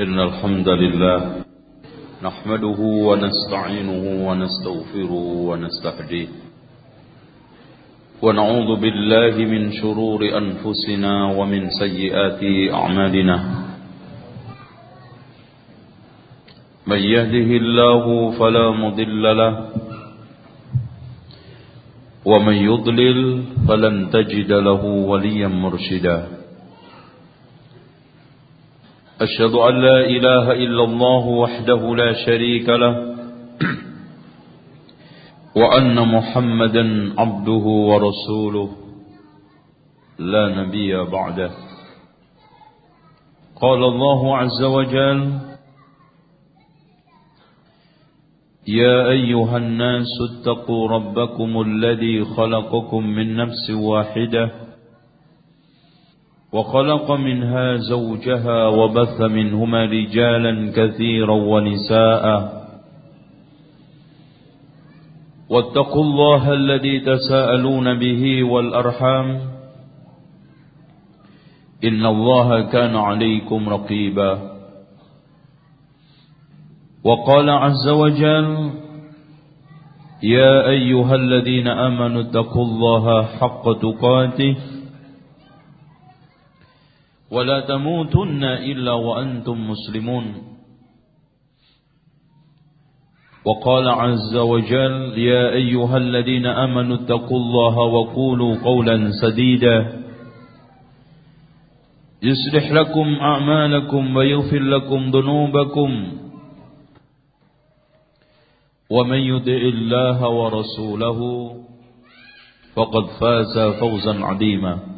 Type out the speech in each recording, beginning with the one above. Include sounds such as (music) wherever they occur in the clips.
إن الحمد لله نحمده ونستعينه ونستغفره ونستهديه ونعوذ بالله من شرور أنفسنا ومن سيئات أعمالنا من يهده الله فلا مضل له ومن يضلل فلن تجد له وليا مرشدا أشهد أن لا إله إلا الله وحده لا شريك له وأن محمدا عبده ورسوله لا نبي بعده. قال الله عز وجل يا أيها الناس اتقوا ربكم الذي خلقكم من نفس واحدة وخلق منها زوجها وبث منهما رجالا كثيرا ونساء. واتقوا الله الذي تساءلون به والأرحام. إن الله كان عليكم رقيبا. وقال عز وجل يا أيها الذين آمنوا اتقوا الله حق تقاته ولا تموتن إلا وأنتم مسلمون. وقال عز وجل يا أيها الذين آمنوا اتقوا الله وقولوا قولا سديدا. يصلح لكم أعمالكم ويغفر لكم ذنوبكم. ومن يطع الله ورسوله فقد فاز فوزا عظيما.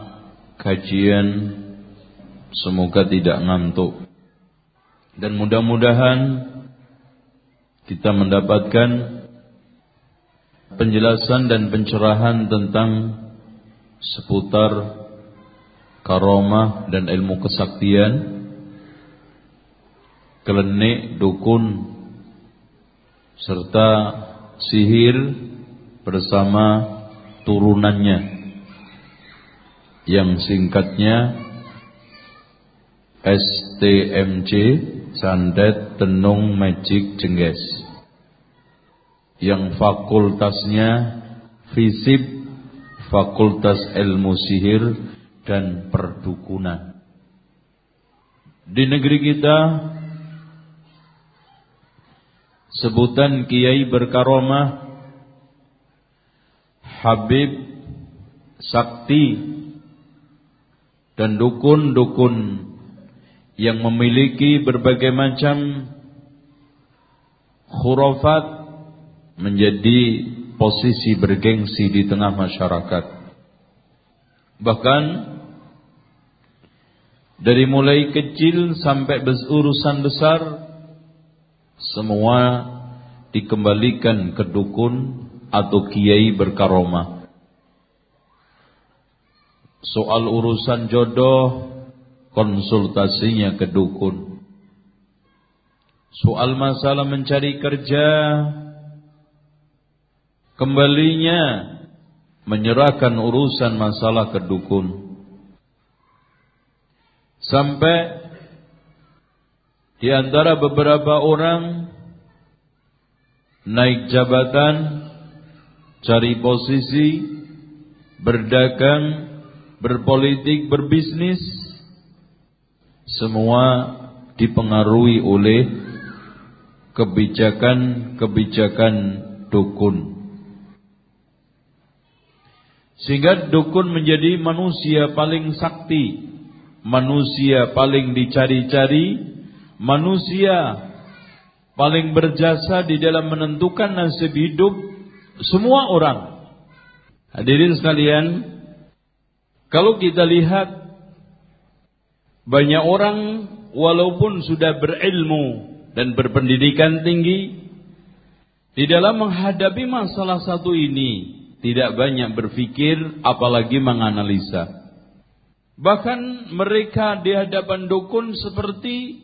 kajian semoga tidak ngantuk. Dan mudah-mudahan kita mendapatkan penjelasan dan pencerahan tentang seputar karomah dan ilmu kesaktian kelenik dukun serta sihir bersama turunannya yang singkatnya STMC Sandet Tenung Magic Jengges. Yang fakultasnya Fisip Fakultas Ilmu Sihir dan Perdukunan. Di negeri kita sebutan kiai berkaromah Habib Sakti dan dukun-dukun yang memiliki berbagai macam khurafat menjadi posisi bergengsi di tengah masyarakat. Bahkan dari mulai kecil sampai berurusan besar semua dikembalikan ke dukun atau kiai berkaromah. Soal urusan jodoh konsultasinya ke dukun. Soal masalah mencari kerja kembalinya menyerahkan urusan masalah ke dukun. Sampai di antara beberapa orang naik jabatan, cari posisi, berdagang, berpolitik, berbisnis, semua dipengaruhi oleh kebijakan-kebijakan dukun. Sehingga dukun menjadi manusia paling sakti, manusia paling dicari-cari, manusia paling berjasa di dalam menentukan nasib hidup semua orang. Hadirin sekalian, kalau kita lihat Banyak orang walaupun sudah berilmu dan berpendidikan tinggi di dalam menghadapi masalah satu ini tidak banyak berpikir apalagi menganalisa. Bahkan mereka di hadapan dukun seperti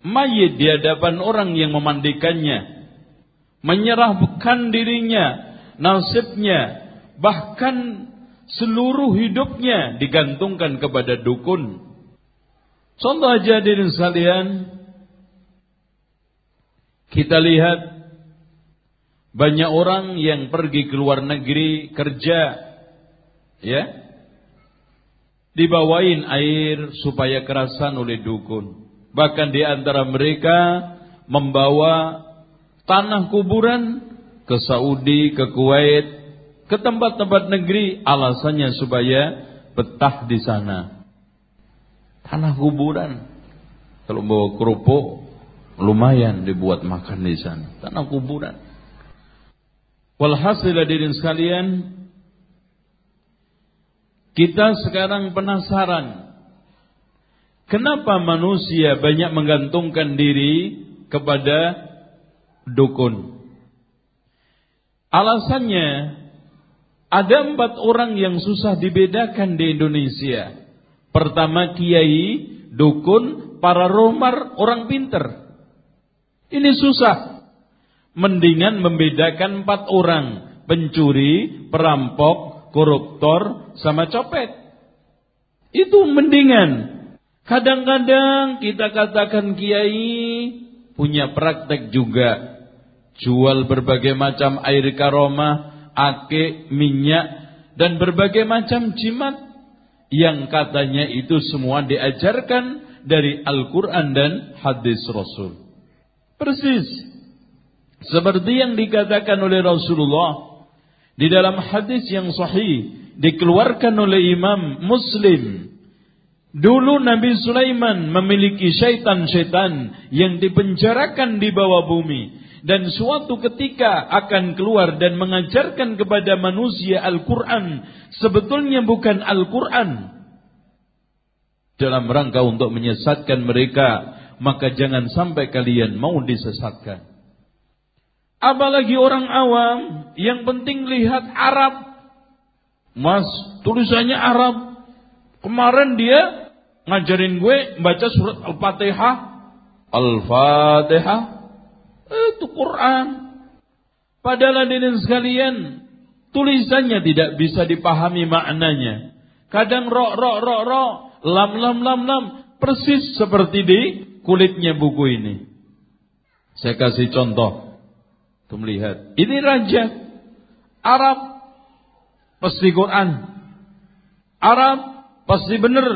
mayit di hadapan orang yang memandikannya. Menyerahkan dirinya, nasibnya, bahkan seluruh hidupnya digantungkan kepada dukun. Contoh aja diri sekalian, kita lihat banyak orang yang pergi ke luar negeri kerja, ya, dibawain air supaya kerasan oleh dukun. Bahkan di antara mereka membawa tanah kuburan ke Saudi, ke Kuwait, ke tempat-tempat negeri, alasannya supaya betah di sana. Tanah kuburan. Kalau bawa kerupuk, lumayan dibuat makan di sana. Tanah kuburan. Walhasil hadirin sekalian, kita sekarang penasaran kenapa manusia banyak menggantungkan diri kepada dukun. Alasannya ada empat orang yang susah dibedakan di Indonesia. Pertama kiai, dukun, para romar, orang pinter. Ini susah mendingan membedakan empat orang, pencuri, perampok, koruptor, sama copet. Itu mendingan. Kadang-kadang kita katakan kiai punya praktek juga. Jual berbagai macam air karomah, ake, minyak, dan berbagai macam jimat. Yang katanya itu semua diajarkan dari Al-Quran dan hadis Rasul. Persis seperti yang dikatakan oleh Rasulullah di dalam hadis yang sahih dikeluarkan oleh Imam Muslim. Dulu Nabi Sulaiman memiliki syaitan-syaitan yang dipenjarakan di bawah bumi. Dan suatu ketika akan keluar dan mengajarkan kepada manusia Al-Quran. Sebetulnya bukan Al-Quran. Dalam rangka untuk menyesatkan mereka. Maka jangan sampai kalian mau disesatkan. Apalagi orang awam yang penting lihat Arab. Mas, tulisannya Arab. Kemarin dia ngajarin gue baca surat Al-Fatihah. Al-Fatihah. Itu Quran. Padahal hadirin sekalian, tulisannya tidak bisa dipahami maknanya. Kadang ro ro ro ro, lam lam lam lam, persis seperti di kulitnya buku ini. Saya kasih contoh. Tuh melihat. Ini raja. Arab. Pasti Quran. Arab. Pasti benar.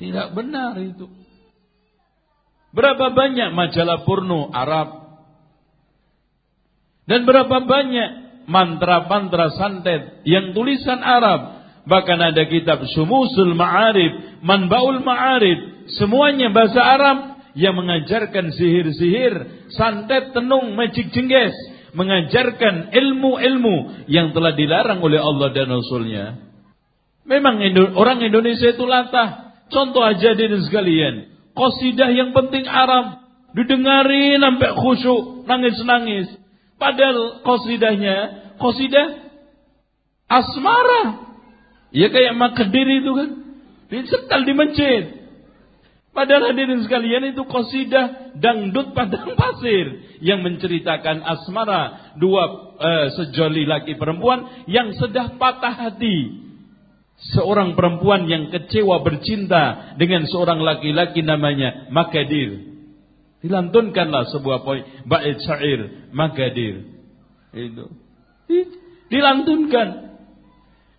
Tidak benar itu. Berapa banyak majalah porno Arab. Dan berapa banyak mantra-mantra santet yang tulisan Arab. Bahkan ada kitab Sumusul Ma'arif, Manbaul Ma'arif. Semuanya bahasa Arab yang mengajarkan sihir-sihir, santet, tenung, magic jengges mengajarkan ilmu-ilmu yang telah dilarang oleh Allah dan Rasulnya. Memang orang Indonesia itu latah. Contoh aja di sekalian. Qasidah yang penting Arab. Didengarin sampai khusyuk. Nangis-nangis. Padahal qasidahnya. Qasidah asmara. Ya kayak makedir itu kan. Disetel di masjid. Padahal hadirin sekalian itu kosidah dangdut padang (laughs) pasir yang menceritakan asmara dua eh, sejoli laki perempuan yang sedang patah hati. Seorang perempuan yang kecewa bercinta dengan seorang laki-laki namanya Makadir. Dilantunkanlah sebuah poin bait syair Makadir. Itu. Dilantunkan.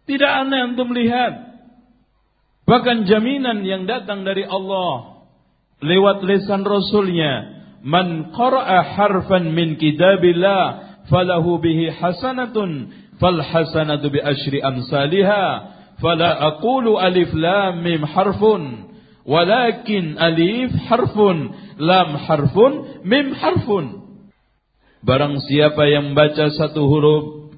Tidak aneh untuk melihat Bahkan jaminan yang datang dari Allah lewat lisan Rasulnya, "Man qara'a harfan min kitabillah falahu bihi hasanatun fal hasanatu bi asyri amsalha fala aqulu alif lam mim harfun walakin alif harfun lam harfun mim harfun." Barang siapa yang membaca satu huruf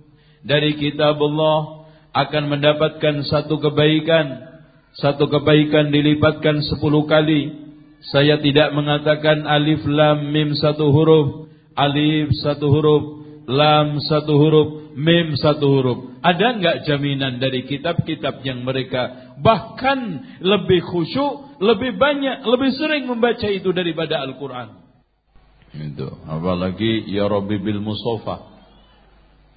dari kitab Allah akan mendapatkan satu kebaikan Satu kebaikan dilipatkan sepuluh kali. Saya tidak mengatakan alif lam mim satu huruf, alif satu huruf, lam satu huruf, mim satu huruf. Ada enggak jaminan dari kitab-kitab yang mereka bahkan lebih khusyuk, lebih banyak, lebih sering membaca itu daripada Al-Quran? Itu, apalagi ya Rabbi bil Mustafa.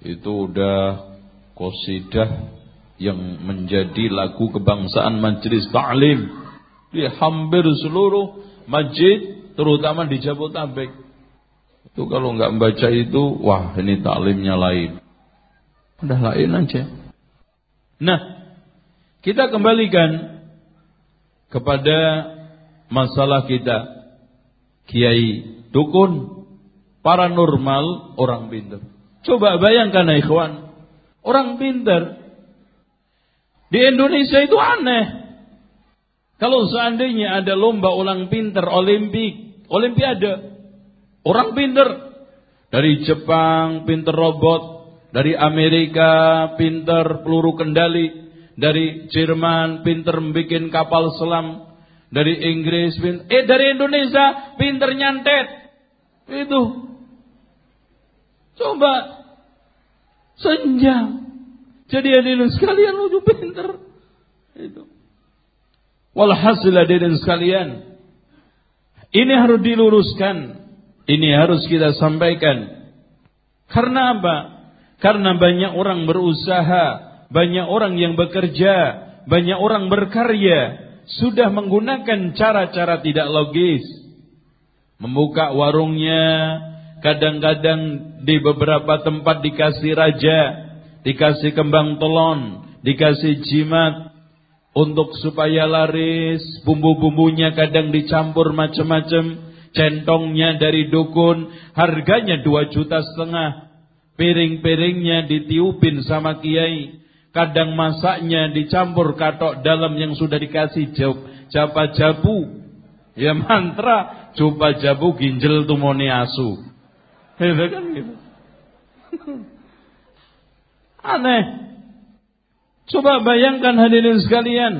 Itu udah kosidah yang menjadi lagu kebangsaan majelis ta'lim di hampir seluruh masjid terutama di Jabotabek. Itu kalau nggak membaca itu, wah ini taklimnya lain. Udah lain aja. Nah, kita kembalikan kepada masalah kita. Kiai, dukun, paranormal, orang pintar. Coba bayangkan ikhwan, orang pintar di Indonesia itu aneh. Kalau seandainya ada lomba ulang pintar olimpik, olimpiade, orang pintar dari Jepang pintar robot, dari Amerika pintar peluru kendali, dari Jerman pintar membuat kapal selam, dari Inggris pintar, eh dari Indonesia pintar nyantet. Itu. Coba senja jadi hadirin sekalian udah pinter. Itu. Walhasil hadirin sekalian. Ini harus diluruskan. Ini harus kita sampaikan. Karena apa? Karena banyak orang berusaha, banyak orang yang bekerja, banyak orang berkarya, sudah menggunakan cara-cara tidak logis. Membuka warungnya, kadang-kadang di beberapa tempat dikasih raja, dikasih kembang telon, dikasih jimat. Untuk supaya laris, bumbu-bumbunya kadang dicampur macam-macam, centongnya dari dukun, harganya dua juta setengah, piring-piringnya ditiupin sama kiai, kadang masaknya dicampur katok dalam yang sudah dikasih jauh, japa jabu, ya mantra, coba jabu ginjal tumoni asu, itu kan gitu. Aneh. Coba bayangkan hadirin sekalian.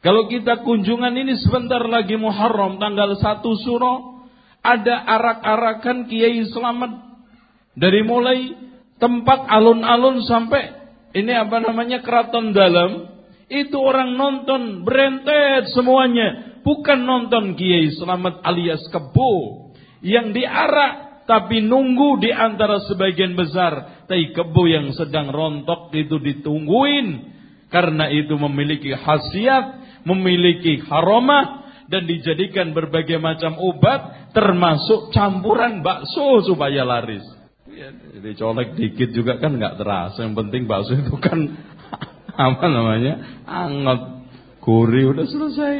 Kalau kita kunjungan ini sebentar lagi Muharram tanggal 1 Suro. Ada arak-arakan Kiai Selamat. Dari mulai tempat alun-alun sampai ini apa namanya keraton dalam. Itu orang nonton berentet semuanya. Bukan nonton Kiai Selamat alias kebo. Yang diarak tapi nunggu di antara sebagian besar tai kebo yang sedang rontok itu ditungguin karena itu memiliki khasiat, memiliki haromah dan dijadikan berbagai macam obat termasuk campuran bakso supaya laris. Jadi colek dikit juga kan nggak terasa. Yang penting bakso itu kan (laughs) apa namanya anget, gurih udah selesai.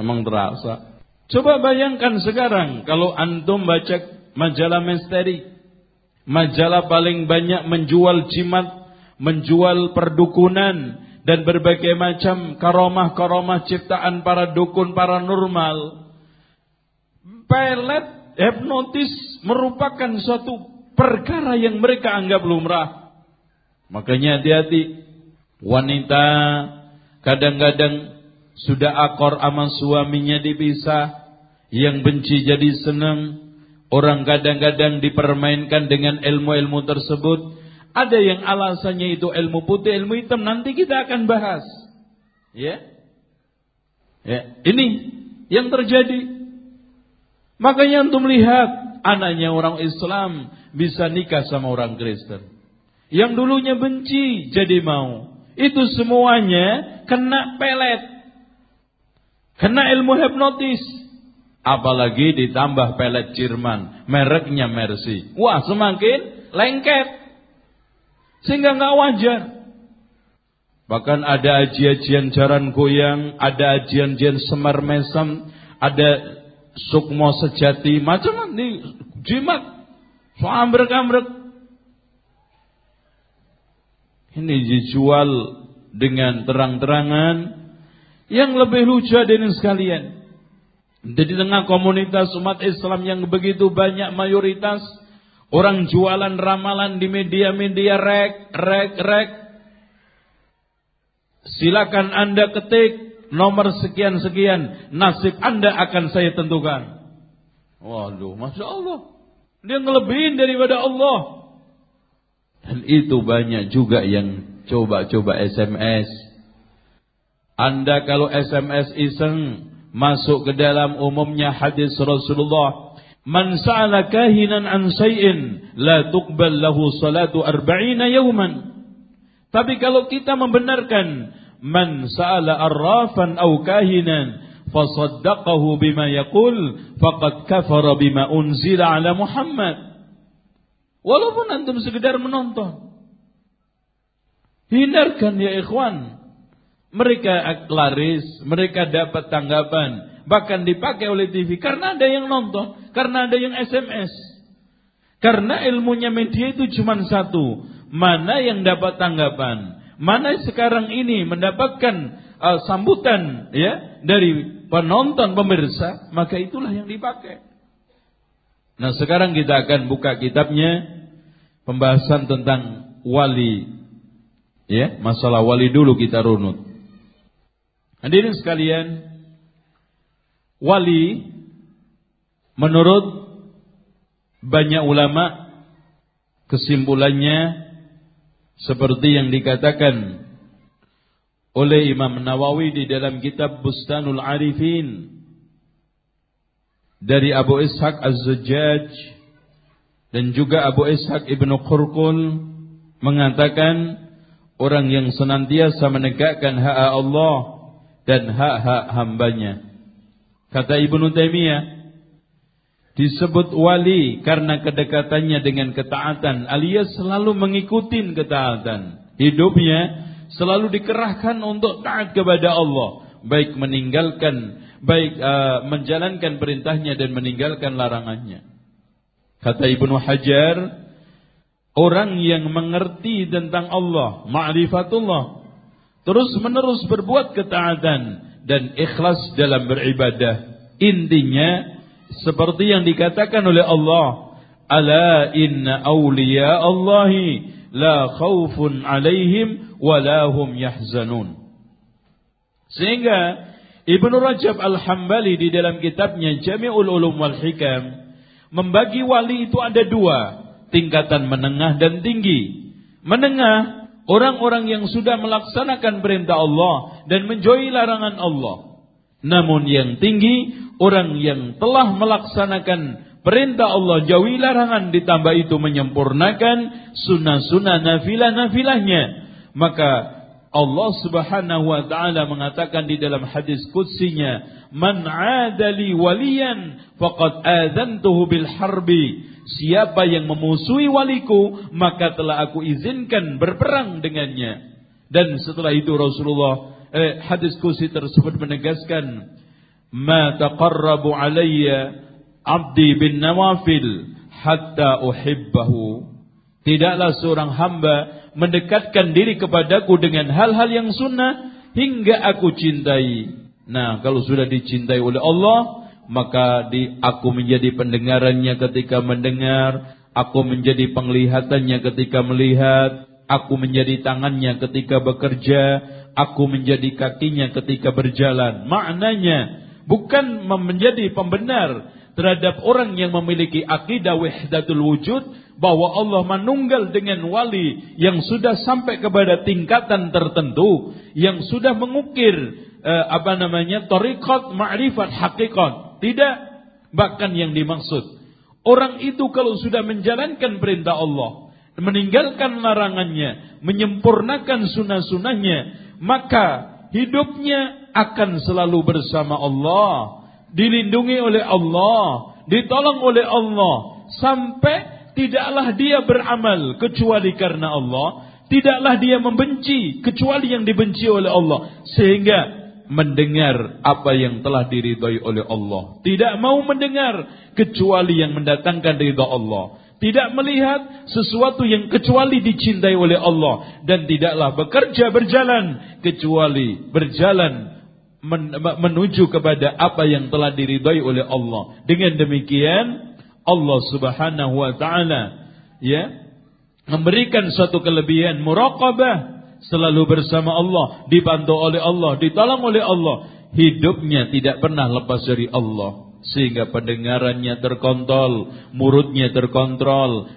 Emang terasa. Coba bayangkan sekarang kalau antum baca majalah misteri, majalah paling banyak menjual jimat, menjual perdukunan dan berbagai macam karomah-karomah ciptaan para dukun paranormal. Pelet hipnotis merupakan suatu perkara yang mereka anggap lumrah. Makanya hati-hati. Wanita kadang-kadang sudah akor sama suaminya dipisah. Yang benci jadi senang Orang kadang-kadang dipermainkan dengan ilmu-ilmu tersebut. Ada yang alasannya itu ilmu putih, ilmu hitam. Nanti kita akan bahas. Ya. Ya, ini yang terjadi. Makanya untuk melihat anaknya orang Islam bisa nikah sama orang Kristen. Yang dulunya benci jadi mau. Itu semuanya kena pelet. Kena ilmu hipnotis. Apalagi ditambah pelet Jerman, mereknya Mercy. Wah, semakin lengket. Sehingga nggak wajar. Bahkan ada ajian-ajian jaran goyang, ada ajian-ajian semar mesem, ada sukmo sejati, macam ini jimat. So ambrek-ambrek. Ini dijual dengan terang-terangan yang lebih lucu dari sekalian. Di tengah komunitas umat Islam yang begitu banyak mayoritas orang jualan ramalan di media-media rek, rek, rek. Silakan Anda ketik nomor sekian-sekian, nasib Anda akan saya tentukan. Waduh, Masya Allah. Dia ngelebihin daripada Allah. Dan itu banyak juga yang coba-coba SMS. Anda kalau SMS iseng masuk ke dalam umumnya hadis Rasulullah Man sa'ala kahinan an say'in la tuqbal lahu salatu arba'ina yawman. Tapi kalau kita membenarkan man sa'ala arrafan aw kahinan fasaddaqahu bima yaqul faqad kafara bima unzila ala Muhammad. Walaupun antum sekedar menonton. Hindarkan ya ikhwan. Mereka laris, mereka dapat tanggapan, bahkan dipakai oleh TV karena ada yang nonton, karena ada yang SMS. Karena ilmunya media itu cuma satu, mana yang dapat tanggapan, mana sekarang ini mendapatkan uh, sambutan ya dari penonton pemirsa, maka itulah yang dipakai. Nah, sekarang kita akan buka kitabnya pembahasan tentang wali. Ya, masalah wali dulu kita runut. Hadirin sekalian, wali menurut banyak ulama kesimpulannya seperti yang dikatakan oleh Imam Nawawi di dalam kitab Bustanul Arifin dari Abu Ishaq Az-Zujjaj dan juga Abu Ishaq Ibnu Qurqul mengatakan orang yang senantiasa menegakkan hak Allah dan hak-hak hambanya. Kata Ibnu Taimiyah, disebut wali karena kedekatannya dengan ketaatan alias selalu mengikuti ketaatan. Hidupnya selalu dikerahkan untuk taat kepada Allah, baik meninggalkan baik uh, menjalankan perintahnya dan meninggalkan larangannya. Kata Ibnu Hajar, orang yang mengerti tentang Allah, ma'rifatullah, terus menerus berbuat ketaatan dan ikhlas dalam beribadah. Intinya seperti yang dikatakan oleh Allah, "Ala inna awliya Allahi la khaufun 'alaihim wa la hum yahzanun." Sehingga Ibnu Rajab Al-Hambali di dalam kitabnya Jami'ul Ulum wal Hikam membagi wali itu ada dua, tingkatan menengah dan tinggi. Menengah Orang-orang yang sudah melaksanakan perintah Allah dan menjauhi larangan Allah. Namun yang tinggi, orang yang telah melaksanakan perintah Allah, jauhi larangan, ditambah itu menyempurnakan sunnah-sunnah nafilah-nafilahnya. Maka Allah subhanahu wa ta'ala mengatakan di dalam hadis kudsinya, Man adali waliyan faqad adantuhu bil harbi Siapa yang memusuhi waliku, maka telah aku izinkan berperang dengannya. Dan setelah itu Rasulullah eh, hadis kursi tersebut menegaskan, "Ma taqarrabu alayya 'abdi bin nawafil hatta uhibbahu." Tidaklah seorang hamba mendekatkan diri kepadaku dengan hal-hal yang sunnah hingga aku cintai. Nah, kalau sudah dicintai oleh Allah, maka di aku menjadi pendengarannya ketika mendengar, aku menjadi penglihatannya ketika melihat, aku menjadi tangannya ketika bekerja, aku menjadi kakinya ketika berjalan. Maknanya bukan menjadi pembenar terhadap orang yang memiliki akidah wahdatul wujud bahwa Allah menunggal dengan wali yang sudah sampai kepada tingkatan tertentu yang sudah mengukir eh, apa namanya tariqat ma'rifat hakikat tidak. Bahkan yang dimaksud. Orang itu kalau sudah menjalankan perintah Allah. Meninggalkan larangannya. Menyempurnakan sunnah-sunnahnya. Maka hidupnya akan selalu bersama Allah. Dilindungi oleh Allah. Ditolong oleh Allah. Sampai tidaklah dia beramal kecuali karena Allah. Tidaklah dia membenci kecuali yang dibenci oleh Allah. Sehingga mendengar apa yang telah diridhoi oleh Allah. Tidak mau mendengar kecuali yang mendatangkan ridha Allah. Tidak melihat sesuatu yang kecuali dicintai oleh Allah dan tidaklah bekerja berjalan kecuali berjalan menuju kepada apa yang telah diridhoi oleh Allah. Dengan demikian Allah Subhanahu wa taala ya memberikan suatu kelebihan muraqabah selalu bersama Allah, dibantu oleh Allah, ditolong oleh Allah. Hidupnya tidak pernah lepas dari Allah sehingga pendengarannya terkontrol, mulutnya terkontrol,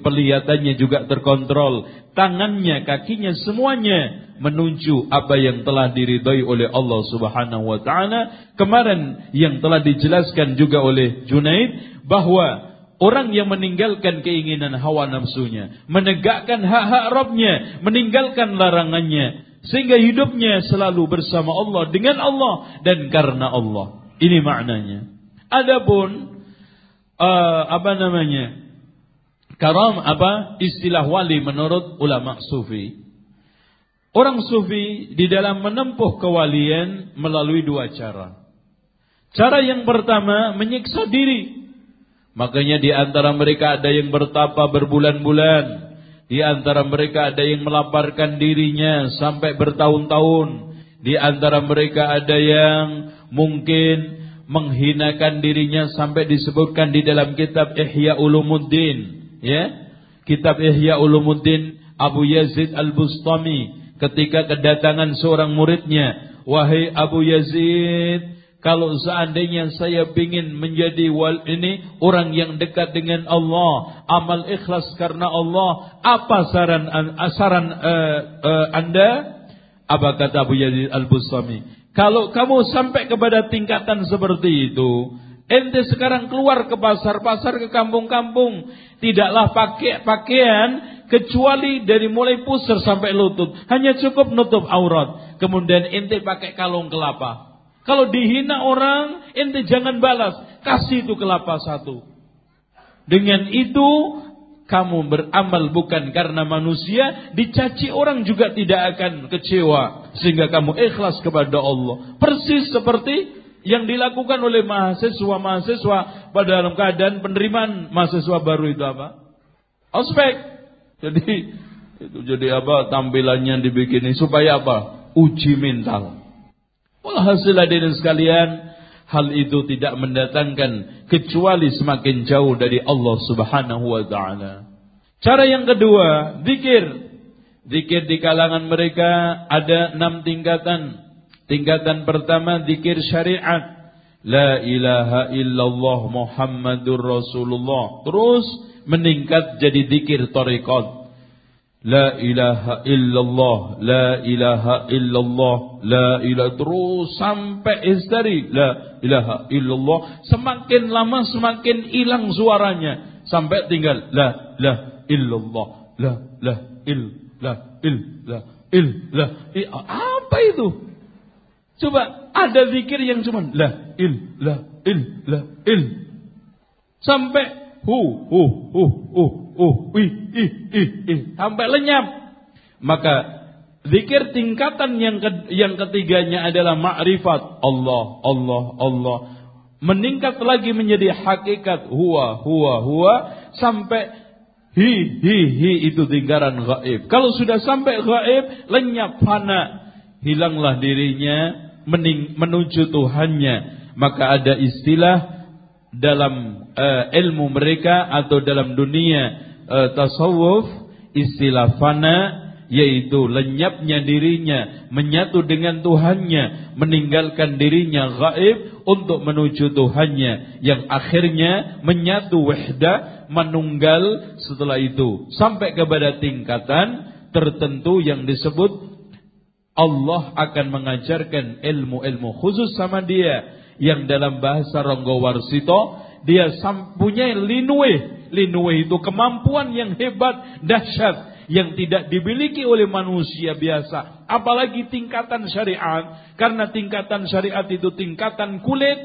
penglihatannya juga terkontrol, tangannya, kakinya semuanya menuju apa yang telah diridhai oleh Allah Subhanahu wa taala. Kemarin yang telah dijelaskan juga oleh Junaid bahwa Orang yang meninggalkan keinginan hawa nafsunya, menegakkan hak-hak Rabbnya, meninggalkan larangannya, sehingga hidupnya selalu bersama Allah, dengan Allah, dan karena Allah. Ini maknanya. Adapun uh, apa namanya? Karam apa istilah wali menurut ulama sufi. Orang sufi di dalam menempuh kewalian melalui dua cara. Cara yang pertama menyiksa diri. Makanya di antara mereka ada yang bertapa berbulan-bulan. Di antara mereka ada yang melaparkan dirinya sampai bertahun-tahun. Di antara mereka ada yang mungkin menghinakan dirinya sampai disebutkan di dalam kitab Ihya Ulumuddin ya kitab Ihya Ulumuddin Abu Yazid Al-Bustami ketika kedatangan seorang muridnya wahai Abu Yazid kalau seandainya saya ingin menjadi wal ini orang yang dekat dengan Allah, amal ikhlas karena Allah, apa saran saran uh, uh, Anda? Apa kata Abu Yazid Al-Bustami? Kalau kamu sampai kepada tingkatan seperti itu, ente sekarang keluar ke pasar-pasar, ke kampung-kampung, tidaklah pakai pakaian kecuali dari mulai pusar sampai lutut, hanya cukup nutup aurat. Kemudian ente pakai kalung kelapa. Kalau dihina orang, ente jangan balas, kasih itu kelapa satu. Dengan itu kamu beramal bukan karena manusia, dicaci orang juga tidak akan kecewa sehingga kamu ikhlas kepada Allah. Persis seperti yang dilakukan oleh mahasiswa-mahasiswa pada dalam keadaan penerimaan mahasiswa baru itu apa? Ospek. Jadi itu jadi apa tampilannya dibikin supaya apa? Uji mental. Walhasil hadirin sekalian, hal itu tidak mendatangkan kecuali semakin jauh dari Allah Subhanahu wa taala. Cara yang kedua, zikir. Zikir di kalangan mereka ada enam tingkatan. Tingkatan pertama zikir syariat. La ilaha illallah Muhammadur Rasulullah. Terus meningkat jadi zikir tariqat. La ilaha illallah, la ilaha illallah, la ilaha terus sampai istari la ilaha illallah semakin lama semakin hilang suaranya sampai tinggal la la illallah, la la il la il la il la. Apa itu? Coba ada zikir yang cuma la il la il la il. Sampai hu hu hu hu hu ih ih ih ih sampai lenyap. Maka zikir tingkatan yang ke, yang ketiganya adalah ma'rifat Allah Allah Allah. Meningkat lagi menjadi hakikat. Huwa huwa huwa. Sampai hi hi hi itu tingkaran gaib. Kalau sudah sampai gaib lenyap fana. Hilanglah dirinya mening, menuju Tuhannya. Maka ada istilah dalam uh, ilmu mereka atau dalam dunia uh, tasawuf istilah fana yaitu lenyapnya dirinya menyatu dengan Tuhannya meninggalkan dirinya gaib untuk menuju Tuhannya yang akhirnya menyatu wahda menunggal setelah itu sampai kepada tingkatan tertentu yang disebut Allah akan mengajarkan ilmu-ilmu khusus sama dia yang dalam bahasa Ronggo Warsito dia punya linwe. Linwe itu kemampuan yang hebat, dahsyat yang tidak dimiliki oleh manusia biasa. Apalagi tingkatan syariat, karena tingkatan syariat itu tingkatan kulit,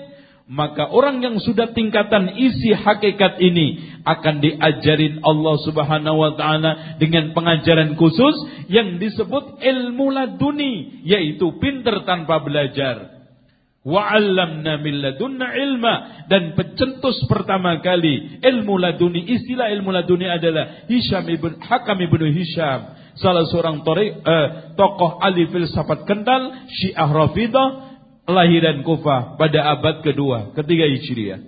maka orang yang sudah tingkatan isi hakikat ini akan diajarin Allah Subhanahu wa taala dengan pengajaran khusus yang disebut ilmu laduni yaitu pinter tanpa belajar. Wa'allamna min ladunna ilma. Dan pencetus pertama kali ilmu laduni. Istilah ilmu laduni adalah Hisham ibn Hakam ibn Hisham. Salah seorang tori, uh, tokoh ahli filsafat kental Syiah Rafidah lahiran Kufah pada abad kedua ketiga Hijriah.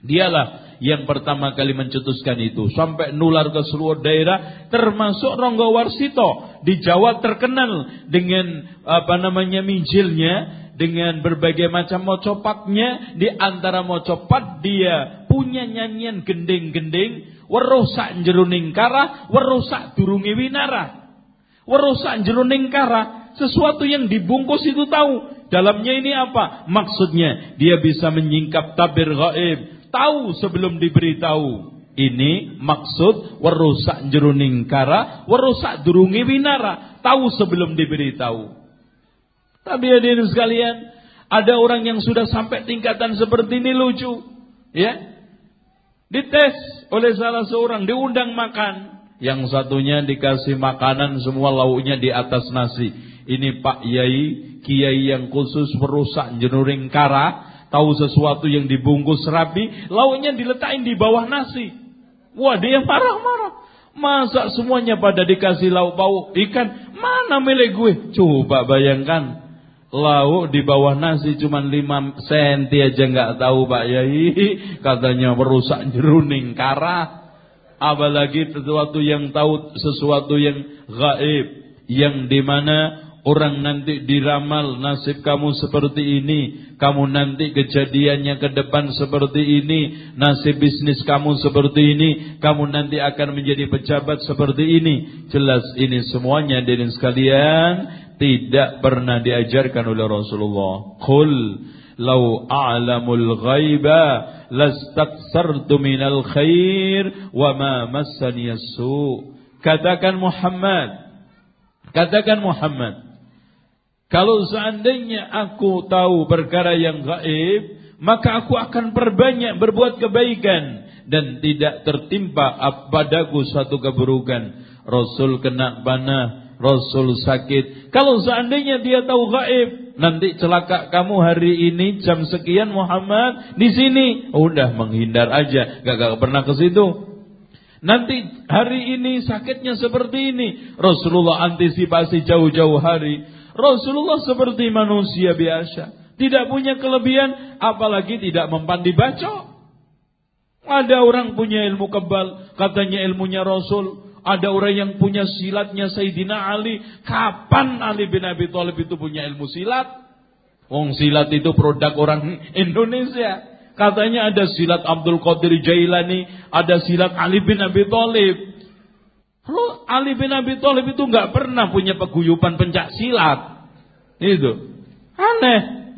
Dialah yang pertama kali mencetuskan itu. Sampai nular ke seluruh daerah termasuk Ronggo Warsito di Jawa terkenal dengan apa namanya minjilnya dengan berbagai macam mocopatnya di antara mocopat dia punya nyanyian gending-gending werusak jeruning kara werusak durungi winara werusak jeruning kara sesuatu yang dibungkus itu tahu Dalamnya ini apa? Maksudnya dia bisa menyingkap tabir gaib, tahu sebelum diberitahu. Ini maksud warusak jeruning kara, warusak durungi winara, tahu sebelum diberitahu. Tapi hadirin sekalian, ada orang yang sudah sampai tingkatan seperti ini lucu, ya. Dites oleh salah seorang, diundang makan. Yang satunya dikasih makanan semua lauknya di atas nasi. Ini Pak Yai, Kiai yang khusus merusak jenuring kara, tahu sesuatu yang dibungkus rapi, lauknya diletakin di bawah nasi. Wah dia marah-marah. Masa semuanya pada dikasih lauk pauk ikan, mana milik gue? Coba bayangkan. Lauk di bawah nasi cuma 5 senti aja nggak tahu Pak Yai. (laughs) Katanya merusak jeruning kara. Apalagi sesuatu yang tahu sesuatu yang gaib. Yang di mana Orang nanti diramal nasib kamu seperti ini, kamu nanti kejadiannya ke depan seperti ini, nasib bisnis kamu seperti ini, kamu nanti akan menjadi pejabat seperti ini. Jelas ini semuanya dari sekalian tidak pernah diajarkan oleh Rasulullah. Qul lau a'lamul ghaiba lastaksartu minal khair wa ma massani Katakan Muhammad, katakan Muhammad, kalau seandainya aku tahu perkara yang gaib, maka aku akan perbanyak berbuat kebaikan dan tidak tertimpa padaku satu keburukan. Rasul kena panah, Rasul sakit. Kalau seandainya dia tahu gaib, nanti celaka kamu hari ini jam sekian Muhammad di sini. Udah menghindar aja, gak, gak pernah ke situ. Nanti hari ini sakitnya seperti ini. Rasulullah antisipasi jauh-jauh hari. Rasulullah seperti manusia biasa. Tidak punya kelebihan, apalagi tidak mempandi baca. Ada orang punya ilmu kebal, katanya ilmunya Rasul. Ada orang yang punya silatnya Sayyidina Ali. Kapan Ali bin Abi Thalib itu punya ilmu silat? Wong silat itu produk orang Indonesia. Katanya ada silat Abdul Qadir Jailani, ada silat Ali bin Abi Thalib. Lalu Ali bin Abi Thalib itu nggak pernah punya peguyupan pencak silat. Itu. Aneh.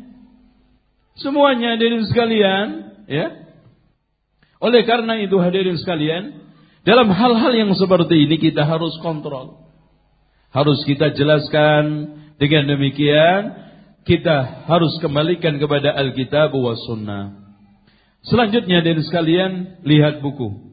Semuanya hadirin sekalian, ya. Oleh karena itu hadirin sekalian, dalam hal-hal yang seperti ini kita harus kontrol. Harus kita jelaskan dengan demikian kita harus kembalikan kepada Alkitab wa Sunnah. Selanjutnya hadirin sekalian, lihat buku.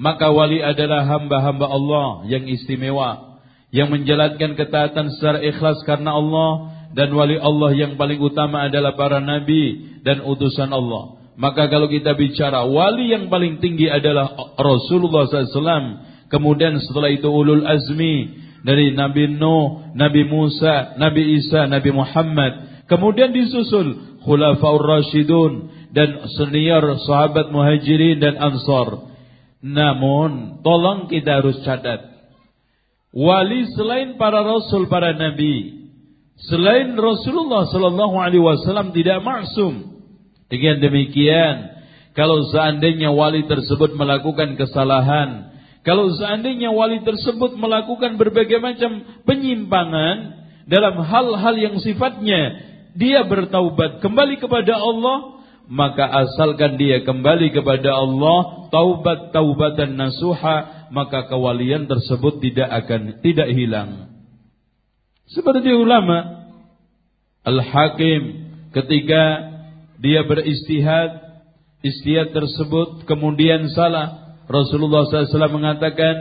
Maka wali adalah hamba-hamba Allah yang istimewa. Yang menjalankan ketaatan secara ikhlas karena Allah. Dan wali Allah yang paling utama adalah para nabi dan utusan Allah. Maka kalau kita bicara wali yang paling tinggi adalah Rasulullah SAW. Kemudian setelah itu ulul azmi. Dari Nabi Nuh, Nabi Musa, Nabi Isa, Nabi Muhammad. Kemudian disusul Khulafaur Rashidun dan senior sahabat muhajirin dan ansar. Namun, tolong kita harus catat. Wali selain para rasul, para nabi, selain Rasulullah sallallahu alaihi wasallam tidak maksum. Dengan demikian, kalau seandainya wali tersebut melakukan kesalahan, kalau seandainya wali tersebut melakukan berbagai macam penyimpangan dalam hal-hal yang sifatnya dia bertaubat kembali kepada Allah, maka asalkan dia kembali kepada Allah taubat taubatan nasuha maka kewalian tersebut tidak akan tidak hilang. Seperti ulama al-hakim ketika dia beristihad istihad tersebut kemudian salah. Rasulullah SAW mengatakan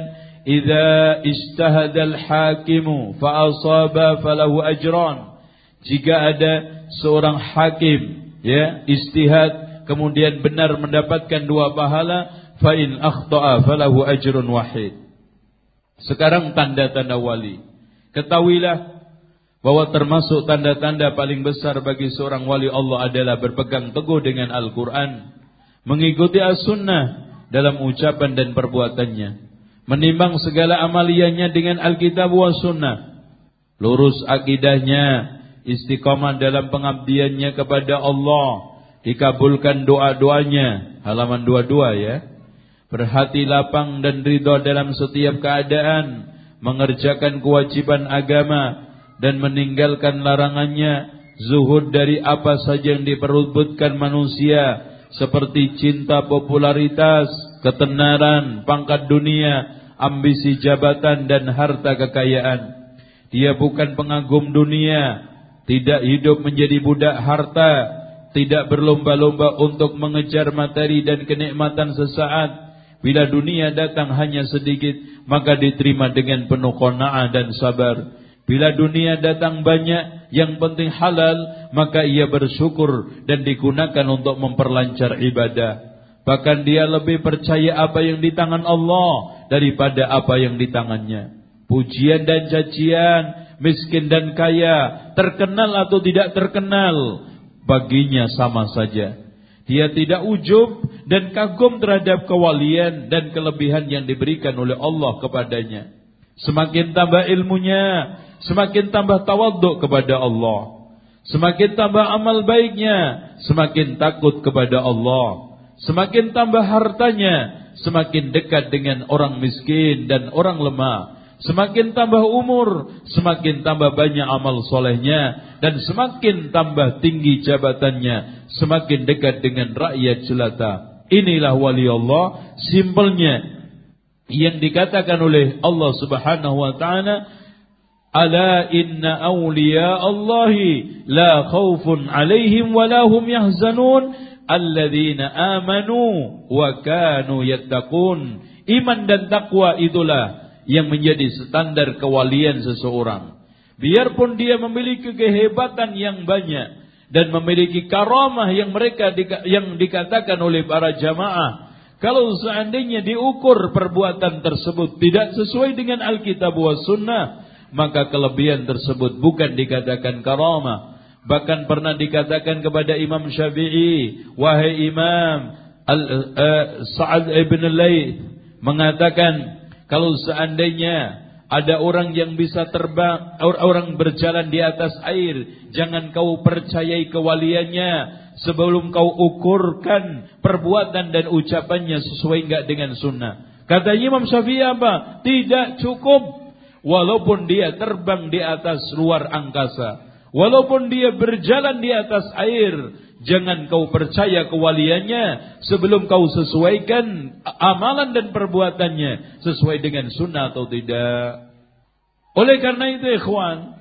idza al hakimu fa asaba falahu ajran. Jika ada seorang hakim ya istihad kemudian benar mendapatkan dua pahala fa in akhta'a falahu ajrun wahid. Sekarang tanda-tanda wali. Ketahuilah bahwa termasuk tanda-tanda paling besar bagi seorang wali Allah adalah berpegang teguh dengan Al-Qur'an mengikuti as-sunnah dalam ucapan dan perbuatannya, menimbang segala amaliannya dengan Alkitab wa sunnah, lurus akidahnya, istiqomah dalam pengabdiannya kepada Allah, dikabulkan doa-doanya, halaman 22 ya. Berhati lapang dan ridho dalam setiap keadaan, mengerjakan kewajiban agama dan meninggalkan larangannya, zuhud dari apa saja yang diperubutkan manusia, seperti cinta popularitas, ketenaran, pangkat dunia, ambisi jabatan dan harta kekayaan. Dia bukan pengagum dunia, tidak hidup menjadi budak harta, tidak berlomba-lomba untuk mengejar materi dan kenikmatan sesaat. Bila dunia datang hanya sedikit, maka diterima dengan penuh qanaah dan sabar. Bila dunia datang banyak, yang penting halal, maka ia bersyukur dan digunakan untuk memperlancar ibadah. Bahkan dia lebih percaya apa yang di tangan Allah daripada apa yang di tangannya. Pujian dan cacian, miskin dan kaya, terkenal atau tidak terkenal, baginya sama saja. Dia tidak ujub dan kagum terhadap kewalian dan kelebihan yang diberikan oleh Allah kepadanya. Semakin tambah ilmunya, semakin tambah tawaduk kepada Allah. Semakin tambah amal baiknya, semakin takut kepada Allah. Semakin tambah hartanya, semakin dekat dengan orang miskin dan orang lemah. Semakin tambah umur, semakin tambah banyak amal solehnya. Dan semakin tambah tinggi jabatannya, semakin dekat dengan rakyat jelata. Inilah wali Allah, simpelnya. Yang dikatakan oleh Allah subhanahu wa ta'ala, Ala inna awliya Allahi la khawfun alaihim wa lahum yahzanun alladzina amanu wa kanu yattaqun. Iman dan takwa itulah yang menjadi standar kewalian seseorang. Biarpun dia memiliki kehebatan yang banyak dan memiliki karamah yang mereka yang dikatakan oleh para jamaah kalau seandainya diukur perbuatan tersebut tidak sesuai dengan Alkitab wa sunnah maka kelebihan tersebut bukan dikatakan karamah bahkan pernah dikatakan kepada Imam Syafi'i wahai Imam Al, uh, Sa'ad ibn Layth mengatakan kalau seandainya ada orang yang bisa terbang orang berjalan di atas air jangan kau percayai kewaliannya sebelum kau ukurkan perbuatan dan ucapannya sesuai enggak dengan sunnah. Kata Imam Syafi'i apa? Tidak cukup. Walaupun dia terbang di atas luar angkasa, walaupun dia berjalan di atas air, jangan kau percaya kewaliannya sebelum kau sesuaikan amalan dan perbuatannya sesuai dengan sunnah atau tidak. Oleh karena itu ikhwan,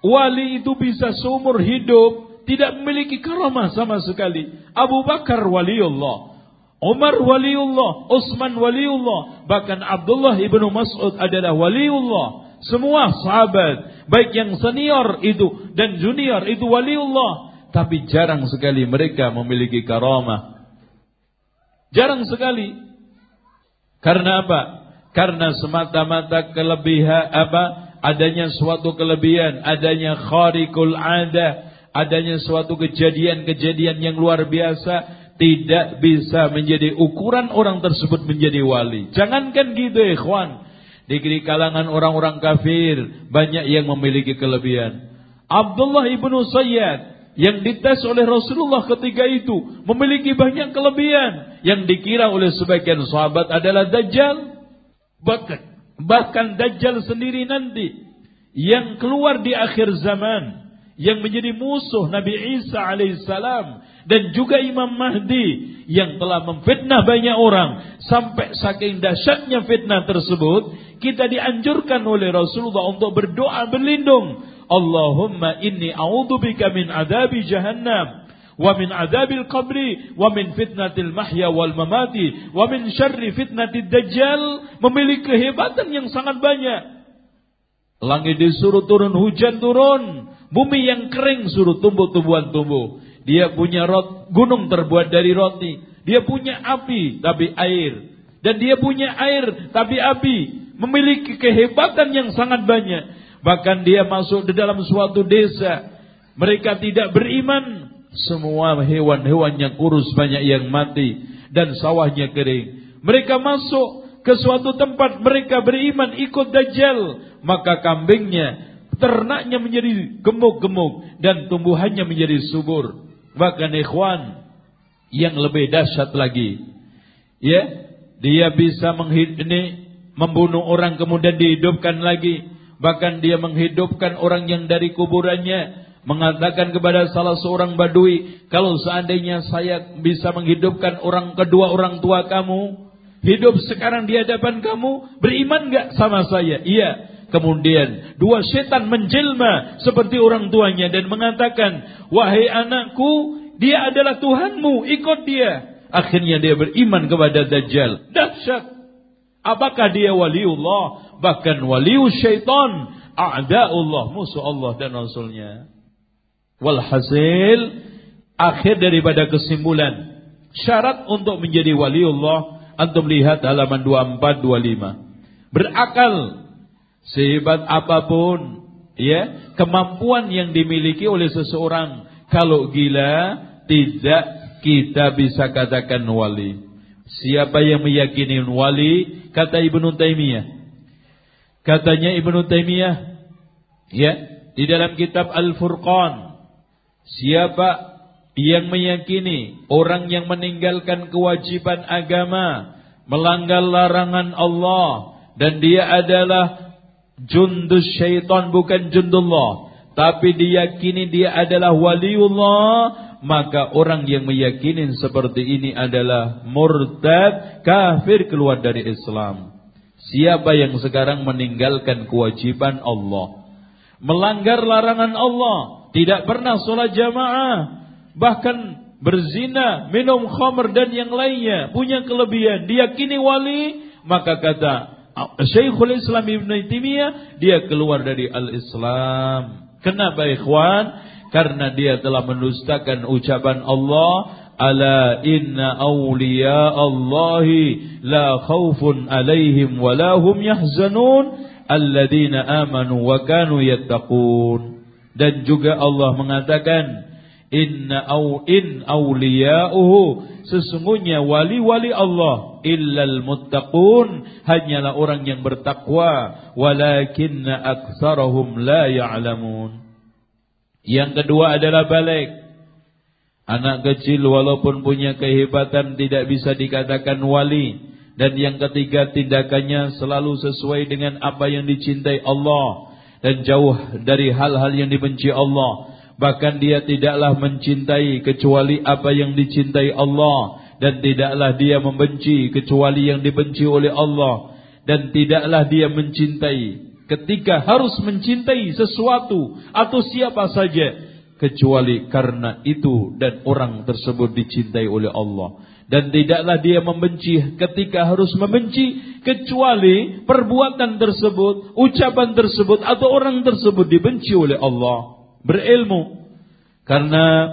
wali itu bisa seumur hidup tidak memiliki karamah sama sekali. Abu Bakar waliullah. Umar waliullah, Utsman waliullah, bahkan Abdullah ibnu Mas'ud adalah waliullah. Semua sahabat, baik yang senior itu dan junior itu waliullah, tapi jarang sekali mereka memiliki karamah. Jarang sekali. Karena apa? Karena semata-mata kelebihan apa? Adanya suatu kelebihan, adanya kharikul ada, adanya suatu kejadian-kejadian yang luar biasa tidak bisa menjadi ukuran orang tersebut menjadi wali. Jangankan gitu ikhwan. Di kalangan orang-orang kafir banyak yang memiliki kelebihan. Abdullah ibnu Sayyad yang dites oleh Rasulullah ketika itu memiliki banyak kelebihan yang dikira oleh sebagian sahabat adalah Dajjal. Bahkan, bahkan Dajjal sendiri nanti yang keluar di akhir zaman yang menjadi musuh Nabi Isa alaihissalam dan juga Imam Mahdi yang telah memfitnah banyak orang sampai saking dahsyatnya fitnah tersebut kita dianjurkan oleh Rasulullah untuk berdoa berlindung Allahumma inni a'udzubika min adabi jahannam wa min adabil qabri wa min fitnatil mahya wal mamati wa min syarri fitnatid dajjal memiliki kehebatan yang sangat banyak langit disuruh turun hujan turun bumi yang kering suruh tumbuh tumbuhan tumbuh dia punya rot, gunung terbuat dari roti. Dia punya api tapi air. Dan dia punya air tapi api. Memiliki kehebatan yang sangat banyak. Bahkan dia masuk di dalam suatu desa. Mereka tidak beriman. Semua hewan-hewan yang kurus banyak yang mati. dan sawahnya kering. Mereka masuk ke suatu tempat mereka beriman ikut Dajjal, maka kambingnya, ternaknya menjadi gemuk-gemuk dan tumbuhannya menjadi subur. Bahkan ikhwan yang lebih dahsyat lagi, ya, dia bisa menghid ini membunuh orang kemudian dihidupkan lagi, bahkan dia menghidupkan orang yang dari kuburannya mengatakan kepada salah seorang badui, kalau seandainya saya bisa menghidupkan orang kedua orang tua kamu, hidup sekarang di hadapan kamu, beriman gak sama saya? Iya. Kemudian dua setan menjelma seperti orang tuanya dan mengatakan, wahai anakku, dia adalah Tuhanmu, ikut dia. Akhirnya dia beriman kepada Dajjal. Dahsyat. Apakah dia waliullah? Bahkan waliu syaitan. A'da'ullah, musuh Allah dan Rasulnya. Walhasil akhir daripada kesimpulan. Syarat untuk menjadi waliullah antum lihat halaman 24 25 berakal. Sehebat apa pun ya kemampuan yang dimiliki oleh seseorang. Kalau gila tidak kita bisa katakan wali siapa yang meyakini wali? Kata Ibnu Taimiyah. Katanya Ibnu Taimiyah ya di dalam kitab Al-Furqan Siapa yang meyakini orang yang meninggalkan kewajiban agama, melanggar larangan Allah dan dia adalah jundus syaitan bukan jundullah, tapi diyakini dia adalah waliullah, maka orang yang meyakini seperti ini adalah murtad, kafir keluar dari Islam. Siapa yang sekarang meninggalkan kewajiban Allah, melanggar larangan Allah, tidak pernah sholat jamaah, bahkan berzina, minum khamr dan yang lainnya, punya kelebihan, diyakini wali, maka kata Syekhul Islam Ibn Taimiyah, dia keluar dari al-Islam. Kenapa ikhwan? Karena dia telah mendustakan ucapan Allah, Ala inna awliya Allahi la khawfun alaihim wa lahum yahzanun alladina amanu wa kanu yattaqun. Dan juga Allah mengatakan inna au in auliya'uhu sesungguhnya wali-wali Allah illal muttaqun hanyalah orang yang bertakwa walakinna aktsarahum la ya'lamun yang kedua adalah balik. Anak kecil walaupun punya kehebatan tidak bisa dikatakan wali. Dan yang ketiga tindakannya selalu sesuai dengan apa yang dicintai Allah. Dan jauh dari hal-hal yang dibenci Allah. Bahkan dia tidaklah mencintai kecuali apa yang dicintai Allah. Dan tidaklah dia membenci kecuali yang dibenci oleh Allah. Dan tidaklah dia mencintai ketika harus mencintai sesuatu atau siapa saja kecuali karena itu dan orang tersebut dicintai oleh Allah dan tidaklah dia membenci ketika harus membenci kecuali perbuatan tersebut, ucapan tersebut atau orang tersebut dibenci oleh Allah. Berilmu. Karena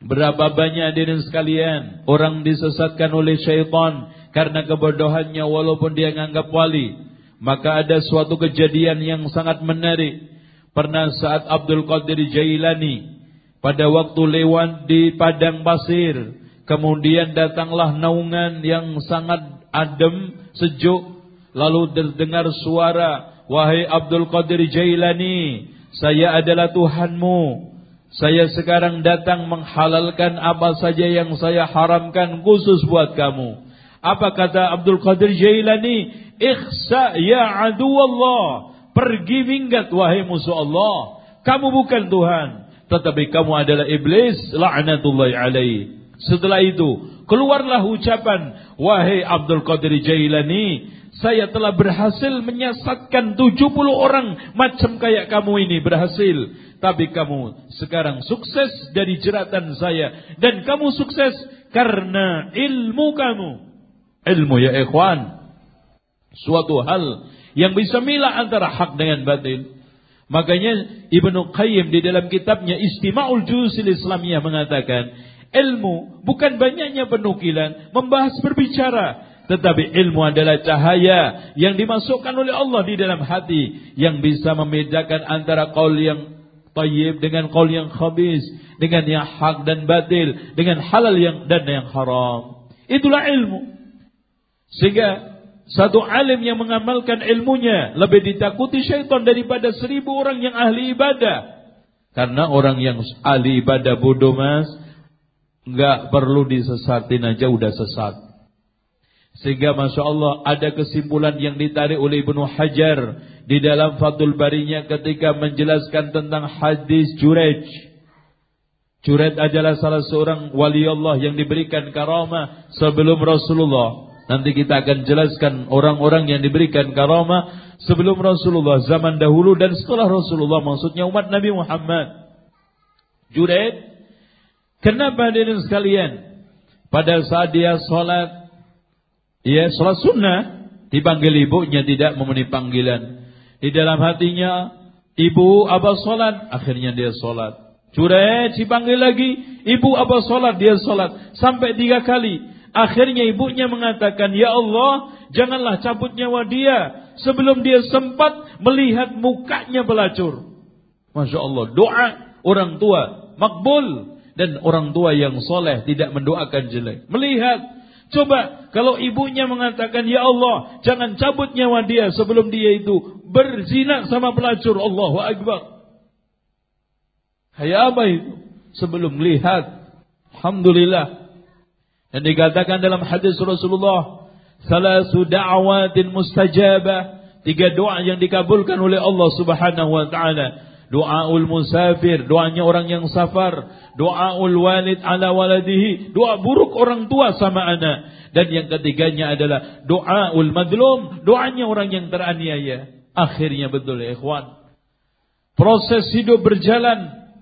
berapa banyak hadirin sekalian orang disesatkan oleh syaitan karena kebodohannya walaupun dia menganggap wali. Maka ada suatu kejadian yang sangat menarik. Pernah saat Abdul Qadir Jailani pada waktu lewat di padang pasir Kemudian datanglah naungan yang sangat adem, sejuk. Lalu terdengar suara, Wahai Abdul Qadir Jailani, saya adalah Tuhanmu. Saya sekarang datang menghalalkan apa saja yang saya haramkan khusus buat kamu. Apa kata Abdul Qadir Jailani? Ikhsa ya adu Allah. Pergi minggat wahai musuh Allah. Kamu bukan Tuhan. Tetapi kamu adalah iblis. La'natullahi alaih. Setelah itu, keluarlah ucapan, Wahai Abdul Qadir Jailani, saya telah berhasil menyesatkan 70 orang macam kayak kamu ini berhasil. Tapi kamu sekarang sukses dari jeratan saya. Dan kamu sukses karena ilmu kamu. Ilmu ya ikhwan. Suatu hal yang bisa milah antara hak dengan batil. Makanya Ibnu Qayyim di dalam kitabnya Istima'ul Jusil Islamiyah mengatakan, Ilmu bukan banyaknya penukilan, membahas berbicara. Tetapi ilmu adalah cahaya yang dimasukkan oleh Allah di dalam hati. Yang bisa membedakan antara qaul yang tayyib dengan qaul yang khabis. Dengan yang hak dan batil. Dengan halal yang dan yang haram. Itulah ilmu. Sehingga satu alim yang mengamalkan ilmunya lebih ditakuti syaitan daripada seribu orang yang ahli ibadah. Karena orang yang ahli ibadah bodoh mas, nggak perlu disesatin aja udah sesat. Sehingga Masya Allah ada kesimpulan yang ditarik oleh Ibnu Hajar di dalam Fathul Barinya ketika menjelaskan tentang hadis Jurej. Jurej adalah salah seorang wali Allah yang diberikan karamah sebelum Rasulullah. Nanti kita akan jelaskan orang-orang yang diberikan karamah sebelum Rasulullah zaman dahulu dan setelah Rasulullah maksudnya umat Nabi Muhammad. Junaid kenapa hadirin sekalian pada saat dia salat ya salat sunnah dipanggil ibunya tidak memenuhi panggilan. Di dalam hatinya ibu apa salat akhirnya dia salat. Junaid dipanggil lagi ibu apa salat dia salat sampai tiga kali Akhirnya ibunya mengatakan, Ya Allah, janganlah cabut nyawa dia sebelum dia sempat melihat mukanya pelacur. Masya Allah, doa orang tua makbul dan orang tua yang soleh tidak mendoakan jelek. Melihat, coba kalau ibunya mengatakan, Ya Allah, jangan cabut nyawa dia sebelum dia itu berzina sama pelacur. Allahu Akbar. Apa itu? Sebelum melihat, Alhamdulillah, dan dikatakan dalam hadis Rasulullah, salasu da'awatin mustajabah, tiga doa yang dikabulkan oleh Allah Subhanahu wa taala. Doaul musafir, doanya orang yang safar, doaul walid ala waladihi, doa buruk orang tua sama anak. Dan yang ketiganya adalah doaul madlum, doanya orang yang teraniaya. Akhirnya betul ya ikhwan. Proses hidup berjalan,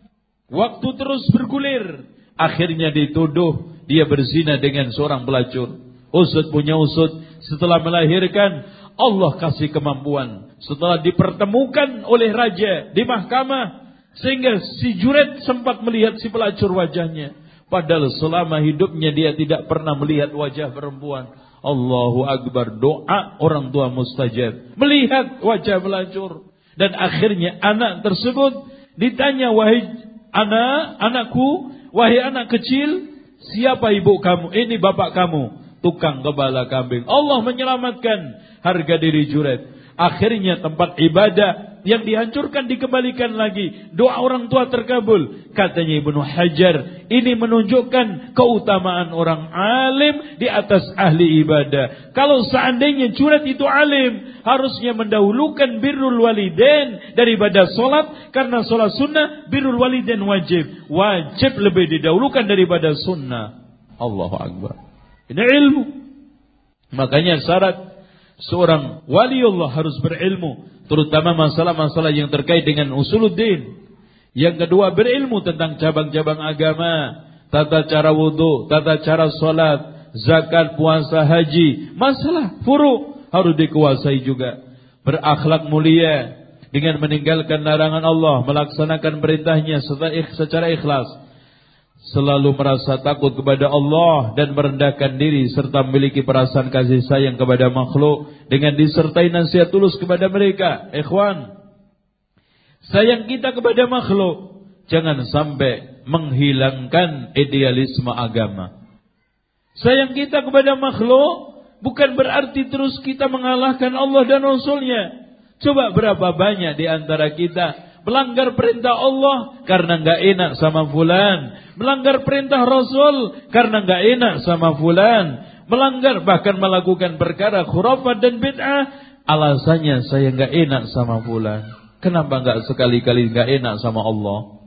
waktu terus bergulir, akhirnya dituduh dia berzina dengan seorang pelacur. Usut punya usut. Setelah melahirkan, Allah kasih kemampuan. Setelah dipertemukan oleh raja di mahkamah. Sehingga si juret sempat melihat si pelacur wajahnya. Padahal selama hidupnya dia tidak pernah melihat wajah perempuan. Allahu Akbar. Doa orang tua mustajab. Melihat wajah pelacur. Dan akhirnya anak tersebut ditanya, wahai anak, anakku, wahai anak kecil, Siapa ibu kamu? Ini bapak kamu. Tukang kepala kambing. Allah menyelamatkan harga diri juret. Akhirnya tempat ibadah yang dihancurkan dikembalikan lagi. Doa orang tua terkabul. Katanya Ibnu Hajar. Ini menunjukkan keutamaan orang alim di atas ahli ibadah. Kalau seandainya juret itu alim. Harusnya mendahulukan birrul waliden daripada solat. Karena solat sunnah birrul waliden wajib. Wajib lebih didahulukan daripada sunnah. Allahu Akbar. Ini ilmu. Makanya syarat seorang waliullah harus berilmu, terutama masalah-masalah yang terkait dengan usuluddin. Yang kedua berilmu tentang cabang-cabang agama, tata cara wudhu, tata cara salat, zakat, puasa, haji, masalah furu harus dikuasai juga. Berakhlak mulia dengan meninggalkan larangan Allah, melaksanakan perintahnya secara ikhlas selalu merasa takut kepada Allah dan merendahkan diri serta memiliki perasaan kasih sayang kepada makhluk dengan disertai nasihat tulus kepada mereka. Ikhwan, sayang kita kepada makhluk jangan sampai menghilangkan idealisme agama. Sayang kita kepada makhluk bukan berarti terus kita mengalahkan Allah dan Rasulnya. Coba berapa banyak di antara kita melanggar perintah Allah karena nggak enak sama fulan, melanggar perintah Rasul karena nggak enak sama fulan, melanggar bahkan melakukan perkara khurafat dan bid'ah, alasannya saya nggak enak sama fulan. Kenapa nggak sekali-kali nggak enak sama Allah?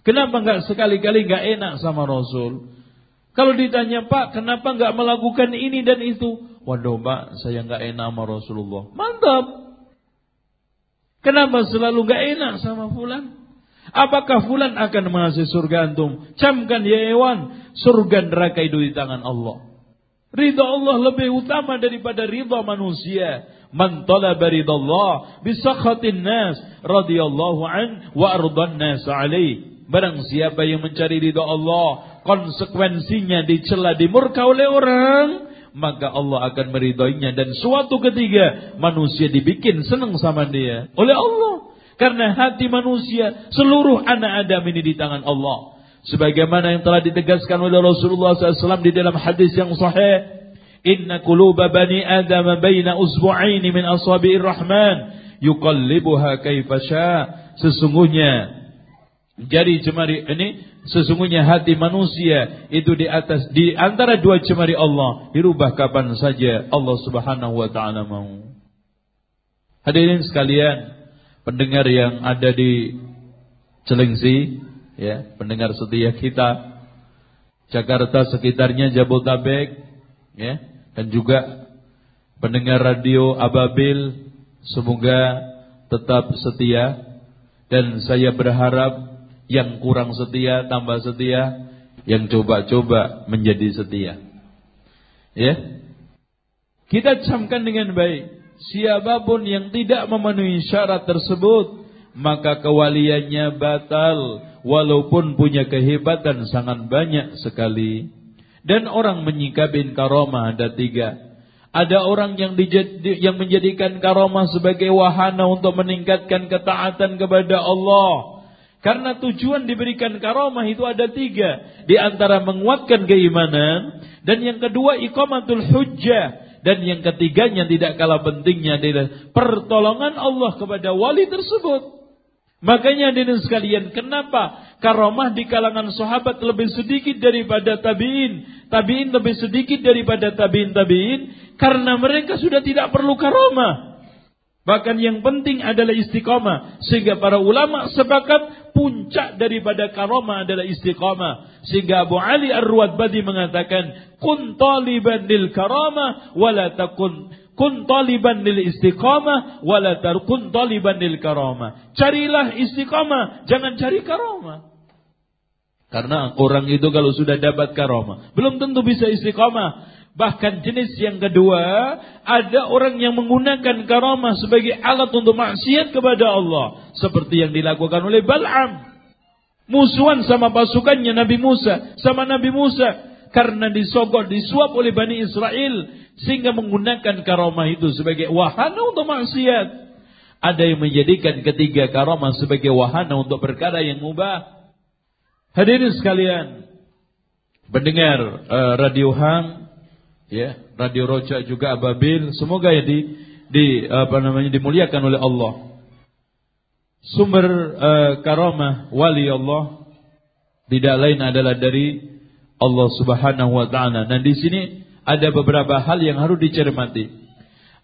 Kenapa nggak sekali-kali nggak enak sama Rasul? Kalau ditanya Pak, kenapa nggak melakukan ini dan itu? Waduh Pak, saya nggak enak sama Rasulullah. Mantap. Kenapa selalu gak enak sama fulan? Apakah fulan akan mengasih surga antum? Camkan ya hewan, surga neraka itu di tangan Allah. Ridha Allah lebih utama daripada ridha manusia. Man talaba ridha Allah bisakhatin nas radhiyallahu an wa ardan nas alaih. Barang siapa yang mencari ridha Allah, konsekuensinya dicela dimurka oleh orang, maka Allah akan meridhoinya dan suatu ketiga manusia dibikin senang sama dia oleh Allah karena hati manusia seluruh anak Adam ini di tangan Allah Sebagaimana yang telah ditegaskan oleh Rasulullah SAW di dalam hadis yang sahih. Inna kuluba bani Adam baina usbu'aini min asabi'ir rahman. Yuqallibuha kaifasha. Sesungguhnya jari jemari ini sesungguhnya hati manusia itu di atas di antara dua jemari Allah dirubah kapan saja Allah Subhanahu wa taala mau. Hadirin sekalian, pendengar yang ada di Celengsi, ya, pendengar setia kita, Jakarta sekitarnya Jabotabek, ya, dan juga pendengar radio Ababil, semoga tetap setia dan saya berharap yang kurang setia tambah setia, yang coba-coba menjadi setia. Ya. Kita camkan dengan baik. Siapa pun yang tidak memenuhi syarat tersebut maka kewaliannya batal. Walaupun punya kehebatan sangat banyak sekali. Dan orang menyikapin karomah ada tiga. Ada orang yang dijadi, yang menjadikan karomah sebagai wahana untuk meningkatkan ketaatan kepada Allah karena tujuan diberikan karomah itu ada tiga di antara menguatkan keimanan dan yang kedua iqamatul hujjah dan yang ketiganya tidak kalah pentingnya adalah pertolongan Allah kepada wali tersebut. Makanya hadirin sekalian, kenapa karomah di kalangan sahabat lebih sedikit daripada tabi'in? Tabi'in lebih sedikit daripada tabi'in tabi'in karena mereka sudah tidak perlu karomah. Bahkan yang penting adalah istiqamah. Sehingga para ulama sepakat puncak daripada karomah adalah istiqamah. Sehingga Abu Ali Ar-Ruwadbadi mengatakan, Kun taliban lil karamah, wala takun kun taliban lil istiqamah, wala tarkun taliban lil karamah. Carilah istiqamah, jangan cari karamah. Karena orang itu kalau sudah dapat karamah, belum tentu bisa istiqamah. Bahkan jenis yang kedua, ada orang yang menggunakan karamah sebagai alat untuk maksiat kepada Allah. Seperti yang dilakukan oleh Bal'am. Musuhan sama pasukannya Nabi Musa. Sama Nabi Musa. Karena disogok, disuap oleh Bani Israel. Sehingga menggunakan karamah itu sebagai wahana untuk maksiat. Ada yang menjadikan ketiga karamah sebagai wahana untuk perkara yang mubah. Hadirin sekalian. Pendengar uh, Radio Hang ya radio roja juga ababil. Semoga ya di di apa namanya dimuliakan oleh Allah. Sumber uh, karamah wali Allah tidak lain adalah dari Allah Subhanahu wa taala. Dan di sini ada beberapa hal yang harus dicermati.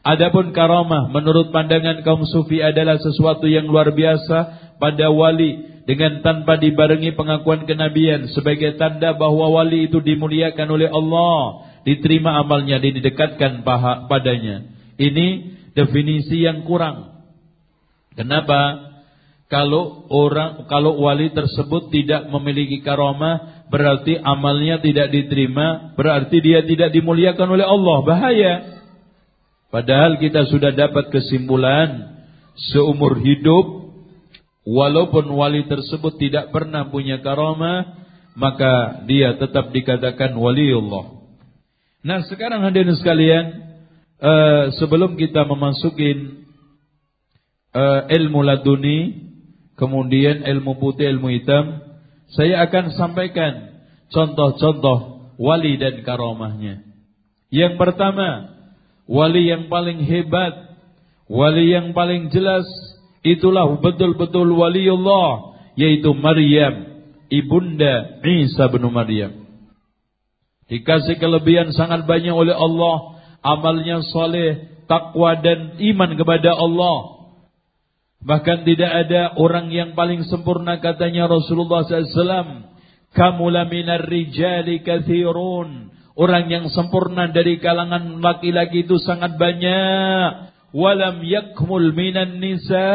Adapun karamah menurut pandangan kaum sufi adalah sesuatu yang luar biasa pada wali dengan tanpa dibarengi pengakuan kenabian sebagai tanda bahwa wali itu dimuliakan oleh Allah diterima amalnya dan didekatkan padanya. Ini definisi yang kurang. Kenapa? Kalau orang kalau wali tersebut tidak memiliki karomah, berarti amalnya tidak diterima, berarti dia tidak dimuliakan oleh Allah. Bahaya. Padahal kita sudah dapat kesimpulan seumur hidup walaupun wali tersebut tidak pernah punya karomah, maka dia tetap dikatakan waliullah. Nah sekarang hadirin sekalian, uh, sebelum kita memasukin uh, ilmu laduni, kemudian ilmu putih, ilmu hitam, saya akan sampaikan contoh-contoh wali dan karomahnya. Yang pertama, wali yang paling hebat, wali yang paling jelas, itulah betul-betul waliullah, yaitu Maryam, ibunda Isa bin Maryam. Dikasih kelebihan sangat banyak oleh Allah. Amalnya soleh, takwa dan iman kepada Allah. Bahkan tidak ada orang yang paling sempurna katanya Rasulullah SAW. Kamula minar rijali kathirun. Orang yang sempurna dari kalangan laki-laki itu sangat banyak. Walam yakmul minan nisa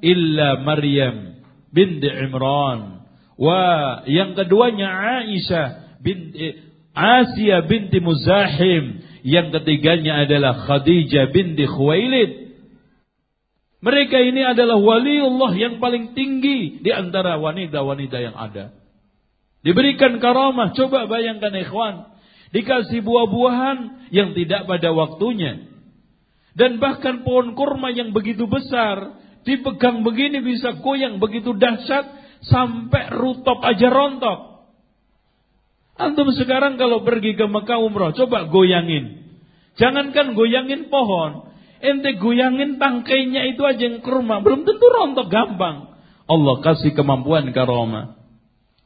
illa Maryam binti Imran. Wah, yang keduanya Aisyah binti Asia binti Muzahim. Yang ketiganya adalah Khadijah binti Khuwailid. Mereka ini adalah waliullah yang paling tinggi di antara wanita-wanita yang ada. Diberikan karamah, coba bayangkan ikhwan. Dikasih buah-buahan yang tidak pada waktunya. Dan bahkan pohon kurma yang begitu besar, dipegang begini bisa goyang begitu dahsyat Sampai rutop aja rontok. Antum sekarang kalau pergi ke Mekah umroh, coba goyangin. Jangankan goyangin pohon. Ente goyangin tangkainya itu aja yang kurma. Belum tentu rontok gampang. Allah kasih kemampuan karomah.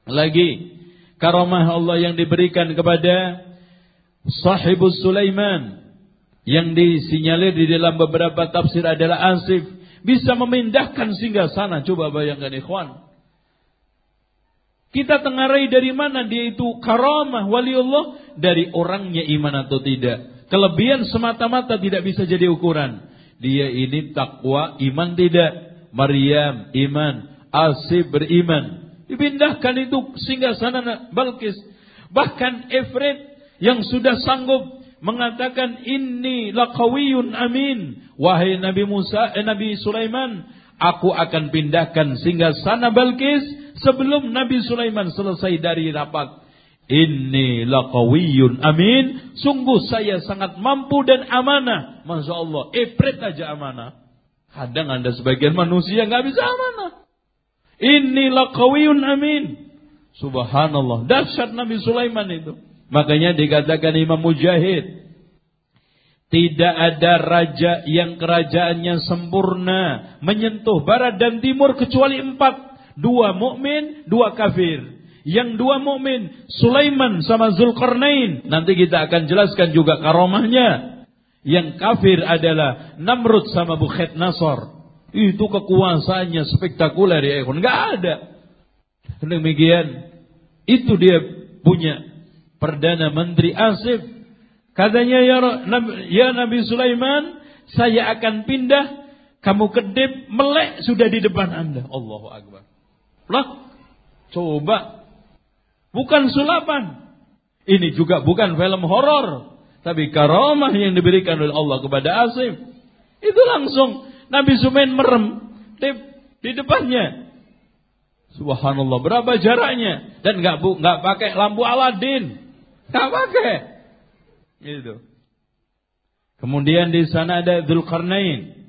Lagi, karomah Allah yang diberikan kepada sahibus Sulaiman. Yang disinyalir di dalam beberapa tafsir adalah Asif. Bisa memindahkan singgah sana. Coba bayangkan ikhwan. Kita tengarai dari mana dia itu karamah waliullah dari orangnya iman atau tidak. Kelebihan semata-mata tidak bisa jadi ukuran. Dia ini takwa iman tidak. Maryam iman, Asib beriman. Dipindahkan itu sehingga sana Balkis. Bahkan Efred yang sudah sanggup mengatakan ini laqawiyun amin. Wahai Nabi Musa, eh, Nabi Sulaiman, aku akan pindahkan sehingga sana Balkis sebelum Nabi Sulaiman selesai dari rapat. Ini laqawiyun amin. Sungguh saya sangat mampu dan amanah. Masya Allah. Epret aja amanah. Kadang anda sebagian manusia nggak bisa amanah. Ini laqawiyun amin. Subhanallah. Dahsyat Nabi Sulaiman itu. Makanya dikatakan Imam Mujahid. Tidak ada raja yang kerajaannya sempurna. Menyentuh barat dan timur kecuali empat dua mukmin, dua kafir. Yang dua mukmin Sulaiman sama Zulkarnain. Nanti kita akan jelaskan juga karomahnya. Yang kafir adalah Namrud sama Bukhet Nasor. Itu kekuasaannya spektakuler ya ikhwan. Enggak ada. Demikian. Itu dia punya Perdana Menteri Asif. Katanya ya, ya Nabi Sulaiman, saya akan pindah. Kamu kedip, melek sudah di depan anda. Allahu Akbar. Lah, coba. Bukan sulapan. Ini juga bukan film horor. Tapi karamah yang diberikan oleh Allah kepada Asim. Itu langsung Nabi Sumain merem di, di depannya. Subhanallah, berapa jaraknya? Dan nggak bu, nggak pakai lampu Aladin, nggak pakai. Itu. Kemudian di sana ada Dzulkarnain.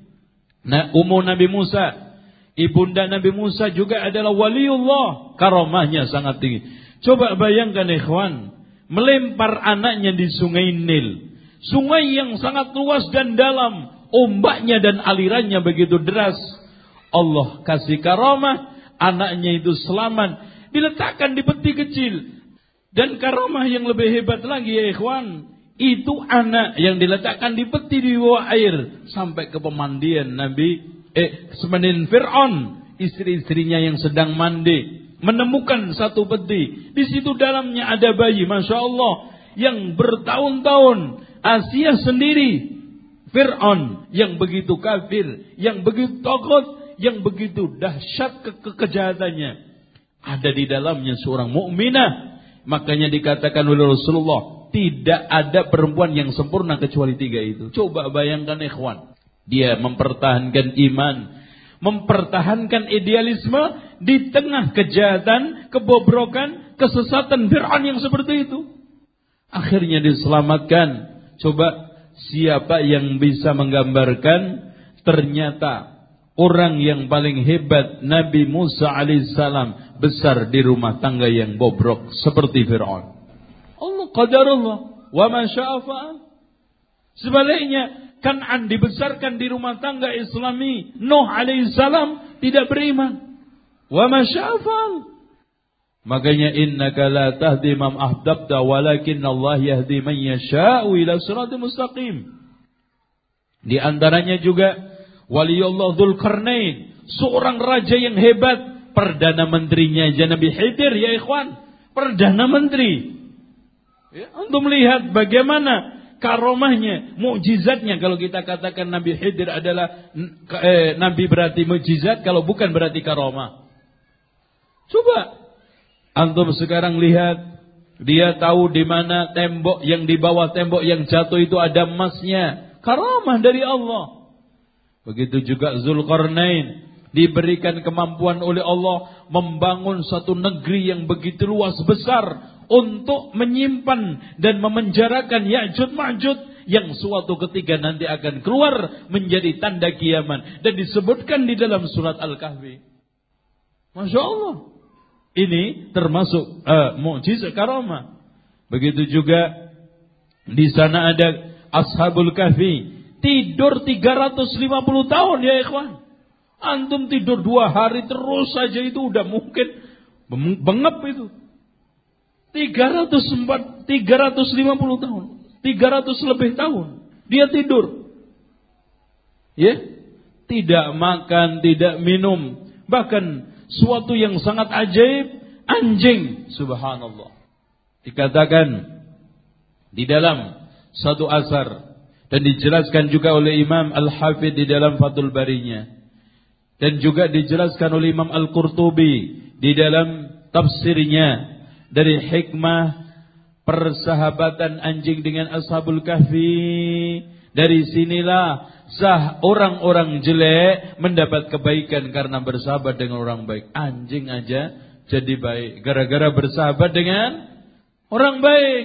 Nah, umum Nabi Musa Ibunda Nabi Musa juga adalah waliullah. Karomahnya sangat tinggi. Coba bayangkan ikhwan. Melempar anaknya di sungai Nil. Sungai yang sangat luas dan dalam. Ombaknya dan alirannya begitu deras. Allah kasih karomah. Anaknya itu selamat. Diletakkan di peti kecil. Dan karomah yang lebih hebat lagi ya ikhwan. Itu anak yang diletakkan di peti di bawah air. Sampai ke pemandian Nabi eh semenin Fir'aun istri-istrinya yang sedang mandi menemukan satu peti. Di situ dalamnya ada bayi masya Allah yang bertahun-tahun Asia sendiri. Fir'aun yang begitu kafir yang begitu takut yang begitu dahsyat ke, ke kejahatannya. Ada di dalamnya seorang mukminah. Makanya dikatakan oleh Rasulullah tidak ada perempuan yang sempurna kecuali tiga itu coba bayangkan ikhwan dia mempertahankan iman, mempertahankan idealisme di tengah kejahatan, kebobrokan, kesesatan Fir'aun yang seperti itu. Akhirnya diselamatkan. Coba siapa yang bisa menggambarkan ternyata orang yang paling hebat Nabi Musa alaihissalam besar di rumah tangga yang bobrok seperti Fir'aun. Allah qadarullah wa ma Sebaliknya Kan'an dibesarkan di rumah tangga Islami. Nuh alaihissalam tidak beriman. Wa masyafal. Makanya innaka la tahdi man ahbabta walakin Allah yahdi man yasha'u ila siratal mustaqim. Di antaranya juga waliullah Dzulkarnain, seorang raja yang hebat, perdana menterinya aja Nabi ya ikhwan, perdana menteri. Ya, untuk melihat bagaimana karomahnya, mukjizatnya kalau kita katakan Nabi Khidir adalah eh, nabi berarti mukjizat kalau bukan berarti karomah. Coba antum sekarang lihat dia tahu di mana tembok yang di bawah tembok yang jatuh itu ada emasnya. Karomah dari Allah. Begitu juga Zulkarnain diberikan kemampuan oleh Allah membangun satu negeri yang begitu luas besar untuk menyimpan dan memenjarakan Ya'jud Ma'jud yang suatu ketika nanti akan keluar menjadi tanda kiamat dan disebutkan di dalam surat Al-Kahfi. Masya Allah. Ini termasuk uh, mukjizat karamah. Begitu juga di sana ada Ashabul Kahfi tidur 350 tahun ya ikhwan. Antum tidur dua hari terus saja itu udah mungkin bengep itu. 304, 350 tahun. 300 lebih tahun. Dia tidur. Ya. Tidak makan, tidak minum. Bahkan suatu yang sangat ajaib, anjing. Subhanallah. Dikatakan di dalam satu asar dan dijelaskan juga oleh Imam Al-Hafidh di dalam Fathul Barinya dan juga dijelaskan oleh Imam Al-Qurtubi di dalam tafsirnya dari hikmah persahabatan anjing dengan ashabul kahfi. Dari sinilah sah orang-orang jelek mendapat kebaikan karena bersahabat dengan orang baik. Anjing aja jadi baik gara-gara bersahabat dengan orang baik.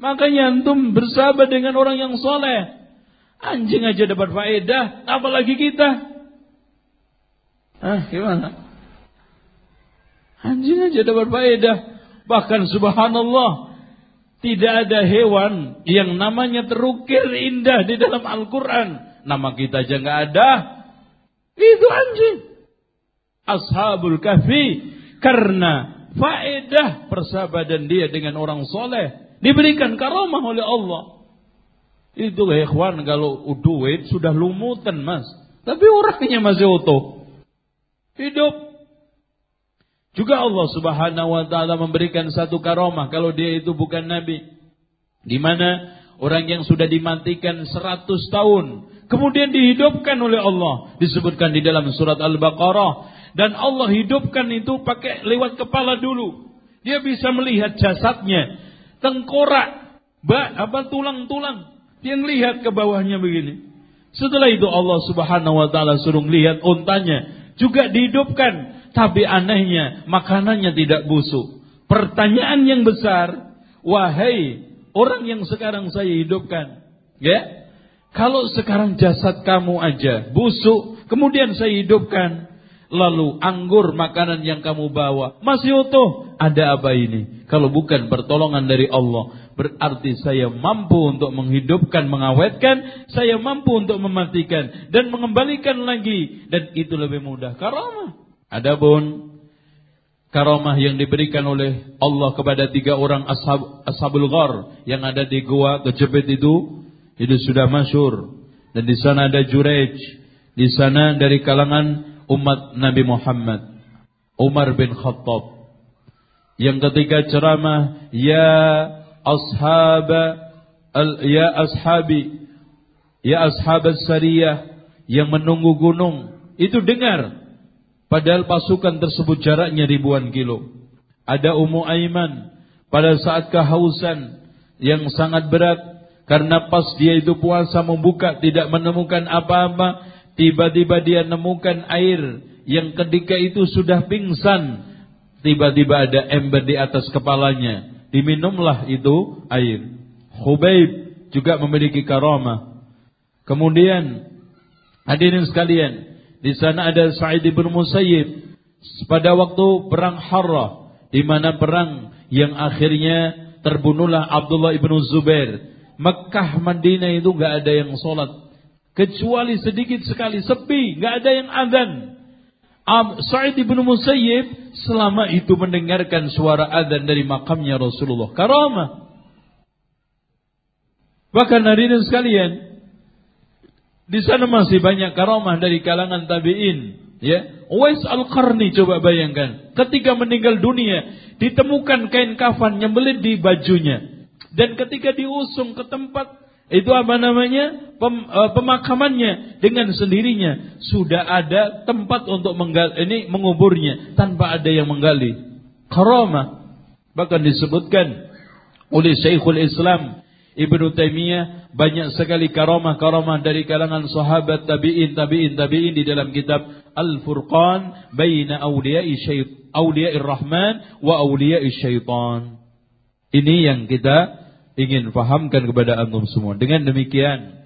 Makanya antum bersahabat dengan orang yang soleh. Anjing aja dapat faedah, apalagi kita. Ah, gimana? Anjing aja dapat faedah. Bahkan subhanallah, tidak ada hewan yang namanya terukir indah di dalam Al-Quran. Nama kita aja nggak ada. Itu anjing. Ashabul kahfi. Karena faedah persahabatan dia dengan orang soleh. Diberikan karamah oleh Allah. Itu ikhwan kalau duit sudah lumutan mas. Tapi orangnya masih utuh. Hidup juga Allah Subhanahu wa taala memberikan satu karomah kalau dia itu bukan nabi. Di mana orang yang sudah dimatikan 100 tahun kemudian dihidupkan oleh Allah disebutkan di dalam surat Al-Baqarah dan Allah hidupkan itu pakai lewat kepala dulu. Dia bisa melihat jasadnya, tengkorak, apa tulang-tulang. Dia lihat ke bawahnya begini. Setelah itu Allah Subhanahu wa taala suruh lihat untanya juga dihidupkan tapi anehnya makanannya tidak busuk. Pertanyaan yang besar, wahai orang yang sekarang saya hidupkan, ya, kalau sekarang jasad kamu aja busuk, kemudian saya hidupkan, lalu anggur makanan yang kamu bawa masih utuh, ada apa ini? Kalau bukan pertolongan dari Allah, berarti saya mampu untuk menghidupkan, mengawetkan, saya mampu untuk mematikan dan mengembalikan lagi dan itu lebih mudah. Karamah. Adapun karamah yang diberikan oleh Allah kepada tiga orang ashab, ashabul ghar yang ada di gua kejepit itu itu sudah masyur. Dan di sana ada Jurej di sana dari kalangan umat Nabi Muhammad Umar bin Khattab. Yang ketika ceramah ya ashab al, ya ashabi ya ashab sariyah yang menunggu gunung. Itu dengar Padahal pasukan tersebut jaraknya ribuan kilo. Ada Ummu Aiman pada saat kehausan yang sangat berat karena pas dia itu puasa membuka tidak menemukan apa-apa, tiba-tiba dia menemukan air yang ketika itu sudah pingsan. Tiba-tiba ada ember di atas kepalanya. Diminumlah itu air. Khubaib juga memiliki karamah. Kemudian hadirin sekalian, di sana ada Sa'id bin Musayyib pada waktu perang Harrah di mana perang yang akhirnya terbunuhlah Abdullah ibnu Zubair. Mekah Madinah itu nggak ada yang sholat kecuali sedikit sekali sepi, nggak ada yang adzan. Sa'id bin Musayyib selama itu mendengarkan suara adzan dari makamnya Rasulullah. Karamah. Bahkan hadirin sekalian, di sana masih banyak karamah dari kalangan tabi'in. Ya, Uwais Al-Qarni coba bayangkan, ketika meninggal dunia, ditemukan kain kafan nyembelit di bajunya. Dan ketika diusung ke tempat itu apa namanya? Pem, uh, pemakamannya dengan sendirinya sudah ada tempat untuk menggali, ini menguburnya tanpa ada yang menggali. Karamah bahkan disebutkan oleh Syekhul Islam Ibnu Taimiyah banyak sekali karamah-karamah dari kalangan sahabat tabi'in tabi'in tabi'in di dalam kitab Al-Furqan baina awliya'i syait awliya'ir rahman wa awliya'i syaitan. Ini yang kita ingin fahamkan kepada antum semua. Dengan demikian